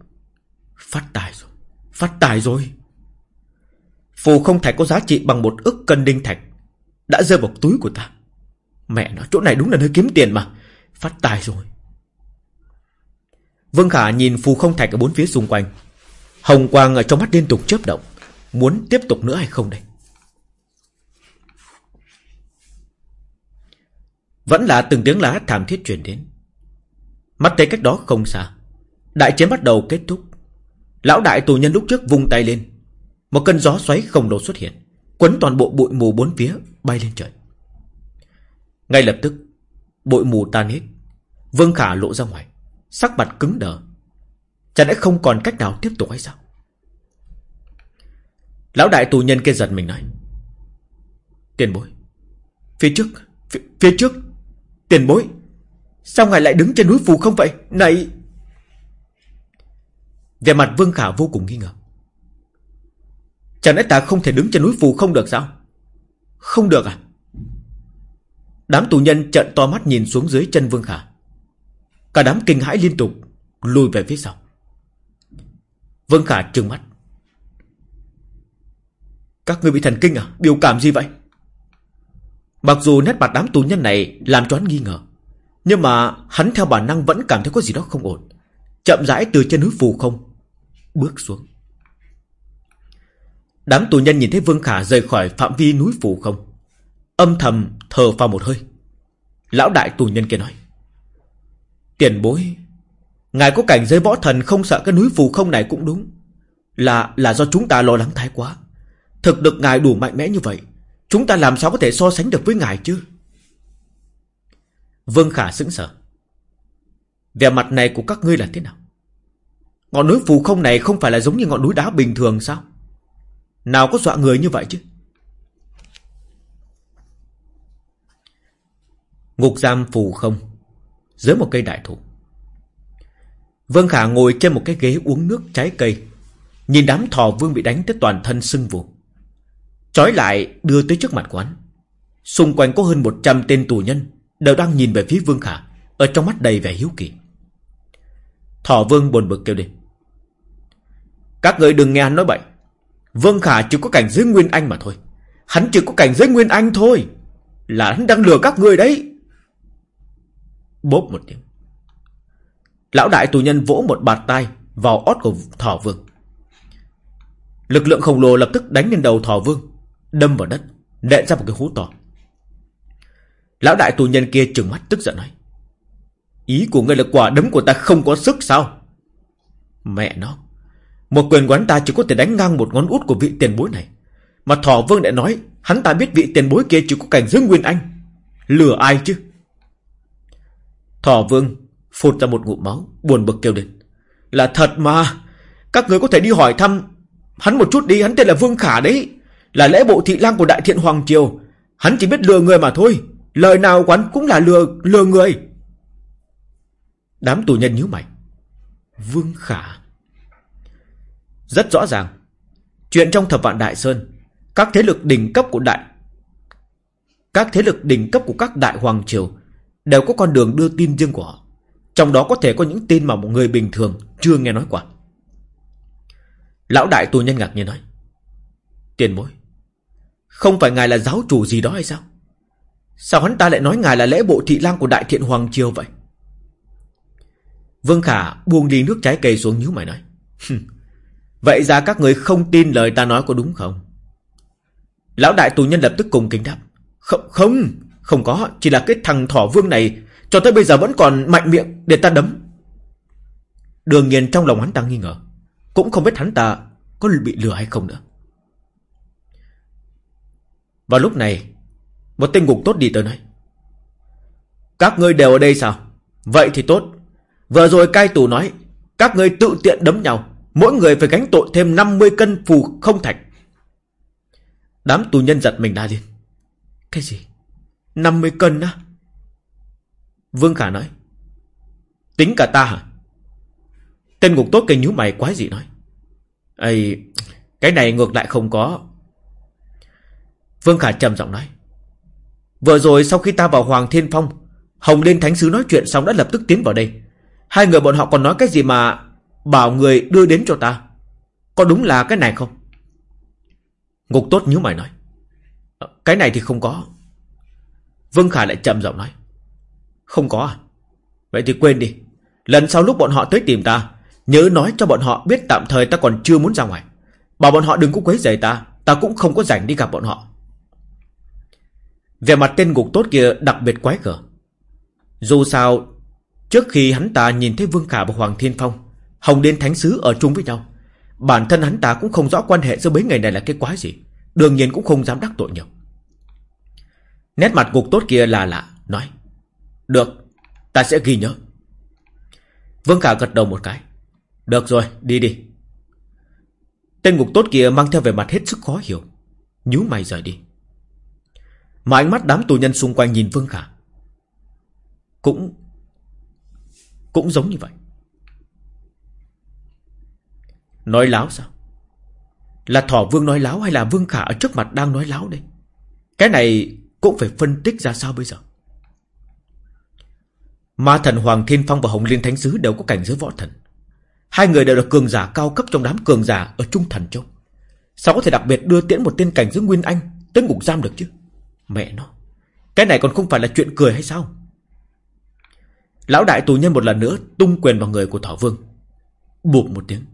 Phát tài rồi, Phát tài rồi. Phù không thạch có giá trị bằng một ức cân đinh thạch Đã rơi vào túi của ta. Mẹ nó, chỗ này đúng là nơi kiếm tiền mà. Phát tài rồi. Vương Khả nhìn phù không thạch ở bốn phía xung quanh. Hồng quang ở trong mắt liên tục chớp động. Muốn tiếp tục nữa hay không đây? Vẫn là từng tiếng lá thảm thiết truyền đến. Mắt thấy cách đó không xa Đại chiến bắt đầu kết thúc. Lão đại tù nhân lúc trước vung tay lên. Một cơn gió xoáy khổng lồ xuất hiện Quấn toàn bộ bụi mù bốn phía bay lên trời. Ngay lập tức Bụi mù tan hết. Vương Khả lộ ra ngoài Sắc mặt cứng đờ. Chẳng lẽ không còn cách nào tiếp tục hay sao? Lão đại tù nhân kia giật mình nói Tiền bối Phía trước Phía, phía trước Tiền bối Sao ngài lại đứng trên núi phù không vậy Này Về mặt Vương Khả vô cùng nghi ngờ Chẳng lẽ ta không thể đứng trên núi phù không được sao Không được à Đám tù nhân trận to mắt nhìn xuống dưới chân Vương Khả. Cả đám kinh hãi liên tục, lùi về phía sau. Vương Khả trừng mắt. Các người bị thần kinh à? Biểu cảm gì vậy? Mặc dù nét mặt đám tù nhân này làm cho hắn nghi ngờ. Nhưng mà hắn theo bản năng vẫn cảm thấy có gì đó không ổn. Chậm rãi từ trên núi phù không. Bước xuống. Đám tù nhân nhìn thấy Vương Khả rời khỏi phạm vi núi phù không. Âm thầm thở vào một hơi Lão đại tù nhân kia nói, Tiền bối, Ngài có cảnh giới võ thần không sợ cái núi phù không này cũng đúng, Là là do chúng ta lo lắng thái quá Thực được ngài đủ mạnh mẽ như vậy Chúng ta làm sao có thể so sánh được với ngài chứ? Vương Khả sững sờ. Vẻ mặt này của các ngươi là thế nào? Ngọn núi phù không này không phải là giống như ngọn núi đá bình thường sao? Nào có dọa người như vậy chứ? Ngục giam phù không, Dưới một cây đại thụ. Vương Khả ngồi trên một cái ghế uống nước trái cây. Nhìn đám thò vương bị đánh tới toàn thân sưng vùng Trói lại đưa tới trước mặt quán Xung quanh có hơn 100 tên tù nhân Đều đang nhìn về phía Vương Khả, Ở trong mắt đầy vẻ hiếu kỳ. Thỏ Vương buồn bực kêu đi. Các người đừng nghe hắn nói bậy. Vương Khả chỉ có cảnh giới Nguyên Anh mà thôi. Hắn chỉ có cảnh giới Nguyên Anh thôi. Là hắn đang lừa các người đấy. Bốp một tiếng. Lão đại tù nhân vỗ một bạt tay Vào ót của thỏ vương. Lực lượng khổng lồ lập tức đánh lên đầu thỏ vương. Đâm vào đất, Nện ra một cái hú to. Lão đại tù nhân kia trừng mắt tức giận nói, Ý của ngươi là quả đấm của ta không có sức sao? Mẹ nó, Một quyền quán ta chỉ có thể đánh ngang một ngón út của vị tiền bối này. Mà thỏ vương đã nói, Hắn ta biết vị tiền bối kia chỉ có cảnh giới nguyên anh. Lừa ai chứ? Thỏ vương phụt ra một ngụm máu, Buồn bực kêu lên, Là thật mà. Các người có thể đi hỏi thăm Hắn một chút đi, hắn tên là Vương Khả đấy. Là lễ bộ thị lang của Đại Thiện Hoàng Triều. Hắn chỉ biết lừa người mà thôi, Lời nào quán cũng là lừa lừa người. Đám tù nhân nhíu mày. Vương Khả. Rất rõ ràng, Chuyện trong thập vạn Đại Sơn, Các thế lực đỉnh cấp của đại, Các thế lực đỉnh cấp của các đại hoàng triều Đều có con đường đưa tin riêng của họ. Trong đó có thể có những tin mà một người bình thường Chưa nghe nói qua. Lão đại tù nhân ngạc nhiên nói, Tiền bối không phải ngài là giáo chủ gì đó hay sao? Sao hắn ta lại nói ngài là lễ bộ thị lang của đại thiện hoàng triều vậy? Vương Khả buông ly nước trái cây xuống nhíu mày nói Vậy ra các người không tin lời ta nói có đúng không? Lão đại tù nhân lập tức cùng kính đáp Không, không, không có Chỉ là cái thằng thỏ vương này Cho tới bây giờ vẫn còn mạnh miệng để ta đấm. Đường nhiên trong lòng hắn ta nghi ngờ cũng không biết hắn ta có bị lừa hay không nữa. Vào lúc này, một tên ngục tốt đi tới nói. Các ngươi đều ở đây sao? Vậy thì tốt. Vừa rồi cai tù nói, các ngươi tự tiện đấm nhau, mỗi người phải gánh tội thêm 50 cân phù không thạch. Đám tù nhân giật mình la lên. Cái gì? 50 cân á? Vương Khả nói. Tính cả ta hả? Tên ngục tốt cây nhú mày quái gì nói. Ây, cái này ngược lại không có. Vương Khả trầm giọng nói. Vừa rồi sau khi ta vào Hoàng Thiên Phong, Hồng Liên Thánh Sứ nói chuyện xong đã lập tức tiến vào đây. Hai người bọn họ còn nói cái gì mà bảo người đưa đến cho ta. Có đúng là cái này không? Ngục tốt nhíu mày nói. Ờ, cái này thì không có. Vương Khả lại chậm giọng nói. Không có à? Vậy thì quên đi. Lần sau lúc bọn họ tới tìm ta, Nhớ nói cho bọn họ biết tạm thời ta còn chưa muốn ra ngoài Bảo bọn họ đừng có quấy rầy ta Ta cũng không có rảnh đi gặp bọn họ về mặt tên ngục tốt kia đặc biệt quái gở Dù sao Trước khi hắn ta nhìn thấy Vương Khả và Hoàng Thiên Phong Hồng Điên Thánh Sứ ở chung với nhau Bản thân hắn ta cũng không rõ quan hệ giữa mấy người này là cái quái gì Đương nhiên cũng không dám đắc tội nhiều Nét mặt ngục tốt kia là lạ Nói Được Ta sẽ ghi nhớ Vương Khả gật đầu một cái được rồi, đi đi. Tên ngục tốt kia mang theo về mặt hết sức khó hiểu. nhíu mày rời đi. Mà ánh mắt đám tù nhân xung quanh nhìn Vương Khả. Cũng... Cũng giống như vậy. Nói láo sao? Là thỏ vương nói láo hay là Vương Khả ở trước mặt đang nói láo đây? Cái này cũng phải phân tích ra sao bây giờ? Ma thần Hoàng Thiên Phong và Hồng Liên Thánh Sứ đều có cảnh giới võ thần. Hai người đều là cường giả cao cấp trong đám cường giả ở Trung Thần Châu. Sao có thể đặc biệt đưa tiễn một tên cảnh giới Nguyên Anh tới ngục giam được chứ? Mẹ nó, cái này còn không phải là chuyện cười hay sao? Lão đại tù nhân một lần nữa tung quyền vào người của Thỏ Vương. Bụp một tiếng.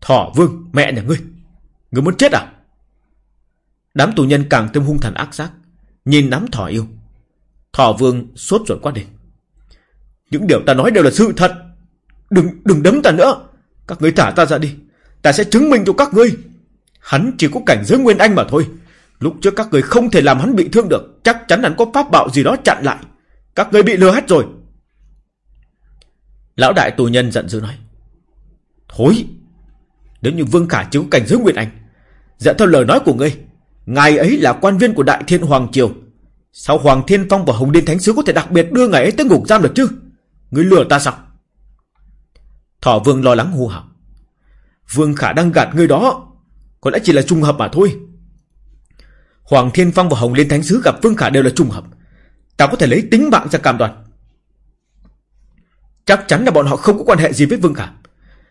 Thỏ Vương, mẹ nhà ngươi. Ngươi muốn chết à? Đám tù nhân càng thêm hung thần ác giác. Nhìn nắm Thỏ yêu. Thỏ Vương sốt ruột quá đỉnh. Những điều ta nói đều là sự thật. Đừng, đừng đấm ta nữa. Các ngươi thả ta ra đi. Ta sẽ chứng minh cho các ngươi. Hắn chỉ có cảnh giới Nguyên Anh mà thôi. Lúc trước các người không thể làm hắn bị thương được. Chắc chắn hắn có pháp bạo gì đó chặn lại. Các người bị lừa hết rồi. Lão đại tù nhân giận dữ nói. Thối! Nếu như Vương Khả chỉ có cảnh giới Nguyệt Anh. Dẫn theo lời nói của ngươi. Ngài ấy là quan viên của Đại Thiên Hoàng Triều. Sao Hoàng Thiên Phong và Hồng Điên Thánh Sứ có thể đặc biệt đưa ngài ấy tới ngục giam được chứ? Ngươi lừa ta sao? Thỏ vương lo lắng hô hào. Vương Khả đang gạt ngươi đó. Có lẽ chỉ là trùng hợp mà thôi. Hoàng Thiên Phong và Hồng Liên Thánh Sứ gặp Vương Khả đều là trùng hợp. Ta có thể lấy tính mạng ra cam đoan. Chắc chắn là bọn họ không có quan hệ gì với Vương Khả.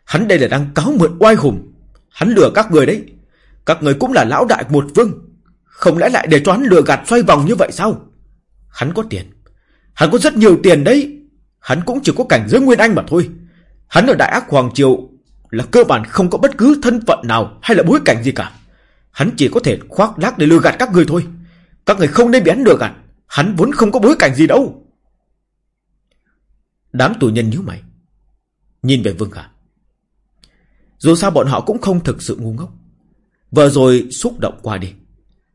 Hắn đây là đang cáo mượn oai hùng. Hắn lừa các người đấy. Các người cũng là lão đại một vương. Không lẽ lại để cho hắn lừa gạt xoay vòng như vậy sao Hắn có tiền Hắn có rất nhiều tiền đấy Hắn cũng chỉ có cảnh giới Nguyên Anh mà thôi Hắn ở Đại Ác Hoàng Triều Là cơ bản không có bất cứ thân phận nào Hay là bối cảnh gì cả Hắn chỉ có thể khoác lác để lừa gạt các người thôi. Các người không nên bị hắn lừa gạt. Hắn vốn không có bối cảnh gì đâu. Đám tù nhân nhíu mày, Nhìn về Vương Khả Dù sao bọn họ cũng không thực sự ngu ngốc. Vừa rồi xúc động qua đi.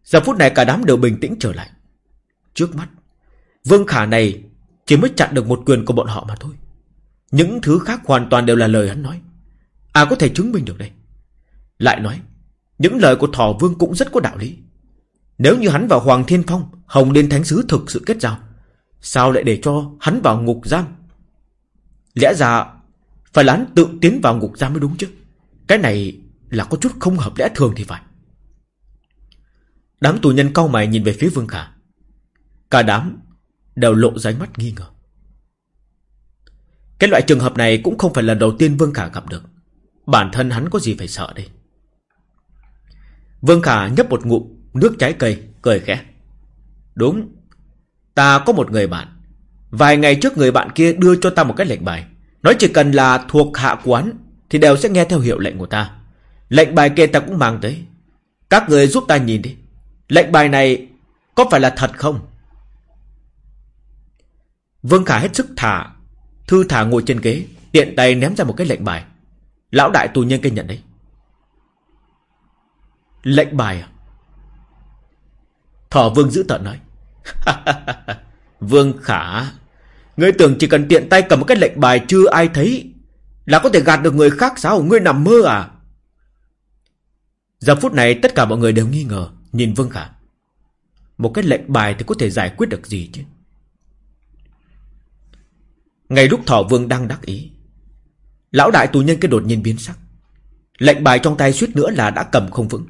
Giờ phút này cả đám đều bình tĩnh trở lại. Trước mắt, Vương Khả này chỉ mới chặn được một quyền của bọn họ mà thôi. Những thứ khác hoàn toàn đều là lời hắn nói. À có thể chứng minh được đây. Lại nói những lời của Thỏ Vương cũng rất có đạo lý. Nếu như hắn vào Hoàng Thiên Phong Hồng Liên Thánh Sứ thực sự kết giao, Sao lại để cho hắn vào ngục giam? Lẽ ra Phải là hắn tự tiến vào ngục giam mới đúng chứ. Cái này là có chút không hợp lẽ thường thì phải. Đám tù nhân cau mày nhìn về phía Vương Khả. Cả đám đều lộ ra mắt nghi ngờ. Cái loại trường hợp này cũng không phải lần đầu tiên Vương Khả gặp được. Bản thân hắn có gì phải sợ đây? Vương Khả nhấp một ngụm nước trái cây, Cười khẽ. Đúng, Ta có một người bạn. Vài ngày trước người bạn kia đưa cho ta một cái lệnh bài. Nói chỉ cần là thuộc hạ quán Thì đều sẽ nghe theo hiệu lệnh của ta. Lệnh bài kia ta cũng mang tới. Các người giúp ta nhìn đi. Lệnh bài này có phải là thật không? Vương Khả hết sức thả, Thư thả ngồi trên ghế, Tiện tay ném ra một cái lệnh bài. Lão đại tù nhân kia nhận đấy. Lệnh bài à? Thỏ Vương giữ tận nói. Vương Khả, Ngươi tưởng chỉ cần tiện tay cầm một cái lệnh bài chưa ai thấy Là có thể gạt được người khác sao? Ngươi nằm mơ à? Giờ phút này tất cả mọi người đều nghi ngờ, Nhìn Vương Khả. Một cái lệnh bài thì có thể giải quyết được gì chứ? Ngay lúc Thỏ Vương đang đắc ý, Lão đại tù nhân kia đột nhiên biến sắc. Lệnh bài trong tay suýt nữa là đã cầm không vững.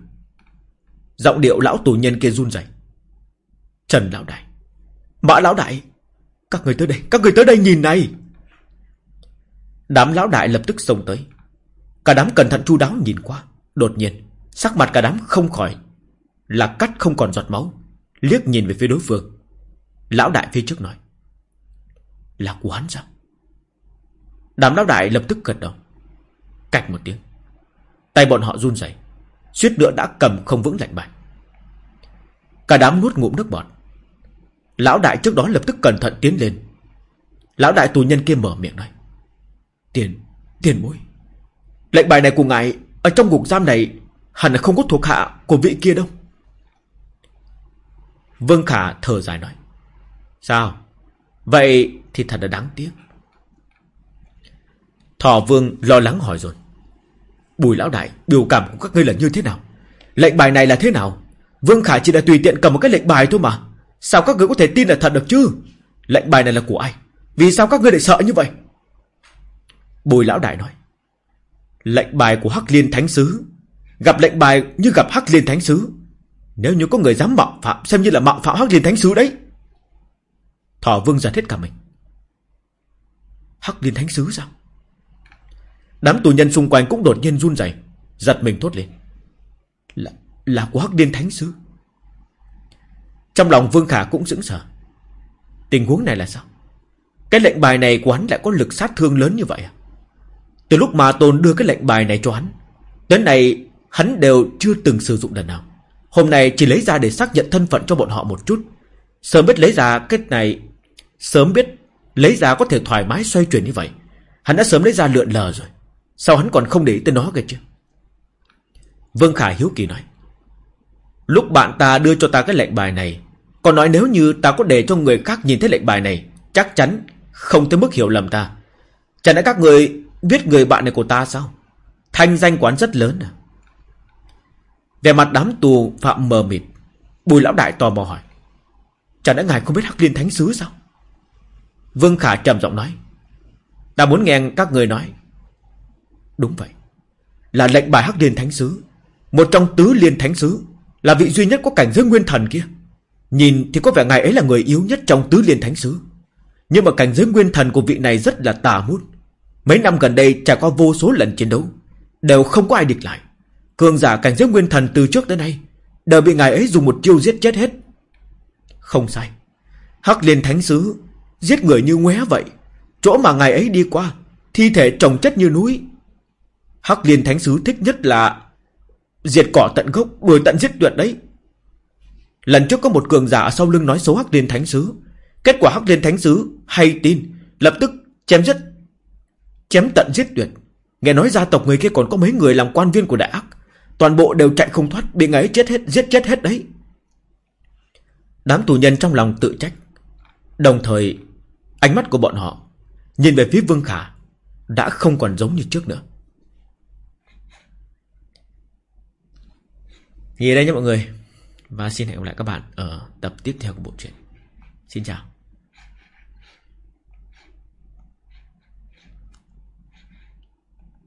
Giọng điệu lão tù nhân kia run rẩy. Trần lão đại. Mã lão đại Các người tới đây, các người tới đây nhìn này. Đám lão đại lập tức xông tới. Cả đám cẩn thận chu đáo nhìn qua. Đột nhiên Sắc mặt cả đám không khỏi Là cắt không còn giọt máu. Liếc nhìn về phía đối phương. Lão đại phía trước nói là của hắn sao? Đám lão đại lập tức gật đầu. Cạch một tiếng. Tay bọn họ run rẩy suýt nữa đã cầm không vững lạnh bài. Cả đám nuốt ngụm nước bọt. Lão đại trước đó lập tức cẩn thận tiến lên. Lão đại tù nhân kia mở miệng nói Tiền, tiền bối Lệnh bài này của ngài Ở trong ngục giam này Hẳn là không có thuộc hạ của vị kia đâu. Vương Khả thở dài nói Sao? Vậy thì thật là đáng tiếc. Thỏ vương lo lắng hỏi rồi Bùi lão đại, Biểu cảm của các ngươi là như thế nào? Lệnh bài này là thế nào? Vương Khả chỉ là tùy tiện cầm một cái lệnh bài thôi mà. Sao các ngươi có thể tin là thật được chứ? Lệnh bài này là của ai? Vì sao các ngươi lại sợ như vậy? Bùi lão đại nói, Lệnh bài của Hắc Liên Thánh Sứ. Gặp lệnh bài như gặp Hắc Liên Thánh Sứ. Nếu như có người dám mạo phạm, Xem như là mạo phạm Hắc Liên Thánh Sứ đấy. Thỏ vương giật hết cả mình. Hắc liên thánh sứ sao? Đám tù nhân xung quanh cũng đột nhiên run rẩy Giật mình thốt lên. Là, là của Hắc điên thánh sư Trong lòng Vương Khả cũng sững sờ. Tình huống này là sao? Cái lệnh bài này của hắn lại có lực sát thương lớn như vậy à? Từ lúc mà Tôn đưa cái lệnh bài này cho hắn Đến nay hắn đều chưa từng sử dụng lần nào. Hôm nay chỉ lấy ra để xác nhận thân phận cho bọn họ một chút. Sớm biết lấy ra cái này Sớm biết lấy ra có thể thoải mái xoay chuyển như vậy. Hắn đã sớm lấy ra lượn lờ rồi. Sao hắn còn không để ý tới nó kìa chứ? Vương Khả hiếu kỳ nói, Lúc bạn ta đưa cho ta cái lệnh bài này, Còn nói nếu như ta có để cho người khác nhìn thấy lệnh bài này, Chắc chắn không tới mức hiểu lầm ta. Chẳng lẽ các người biết người bạn này của ta sao? Thanh danh quán rất lớn à? Về mặt đám tù phạm mờ mịt, Bùi lão đại tò mò hỏi Chẳng lẽ ngài không biết Hắc Liên Thánh Sứ sao? Vương Khả trầm giọng nói, Ta muốn nghe các người nói Đúng vậy. Là lệnh bài Hắc Liên Thánh Sứ. Một trong tứ Liên Thánh Sứ Là vị duy nhất có cảnh giới nguyên thần kia. Nhìn thì có vẻ ngài ấy là người yếu nhất trong tứ Liên Thánh Sứ. Nhưng mà cảnh giới nguyên thần của vị này rất là tà mút Mấy năm gần đây, trải qua vô số lần chiến đấu, Đều không có ai địch lại. Cường giả cảnh giới nguyên thần từ trước đến nay Đều bị ngài ấy dùng một chiêu giết chết hết. Không sai. Hắc liên thánh sứ Giết người như ngué vậy. Chỗ mà ngài ấy đi qua, Thi thể trồng chất như núi Hắc liên thánh sứ thích nhất là Diệt cỏ tận gốc Đuổi tận giết tuyệt đấy. Lần trước có một cường giả sau lưng nói xấu Hắc liên thánh sứ. Kết quả Hắc liên thánh sứ hay tin, Lập tức chém giết, Chém tận giết tuyệt. Nghe nói gia tộc người kia còn có mấy người làm quan viên của đại ác. Toàn bộ đều chạy không thoát, Bị ngấy chết hết, giết chết hết đấy. Đám tù nhân trong lòng tự trách. Đồng thời, Ánh mắt của bọn họ Nhìn về phía Vương Khả Đã không còn giống như trước nữa. Thì đây nhé mọi người. Và xin hẹn gặp lại các bạn ở tập tiếp theo của bộ truyện. Xin chào.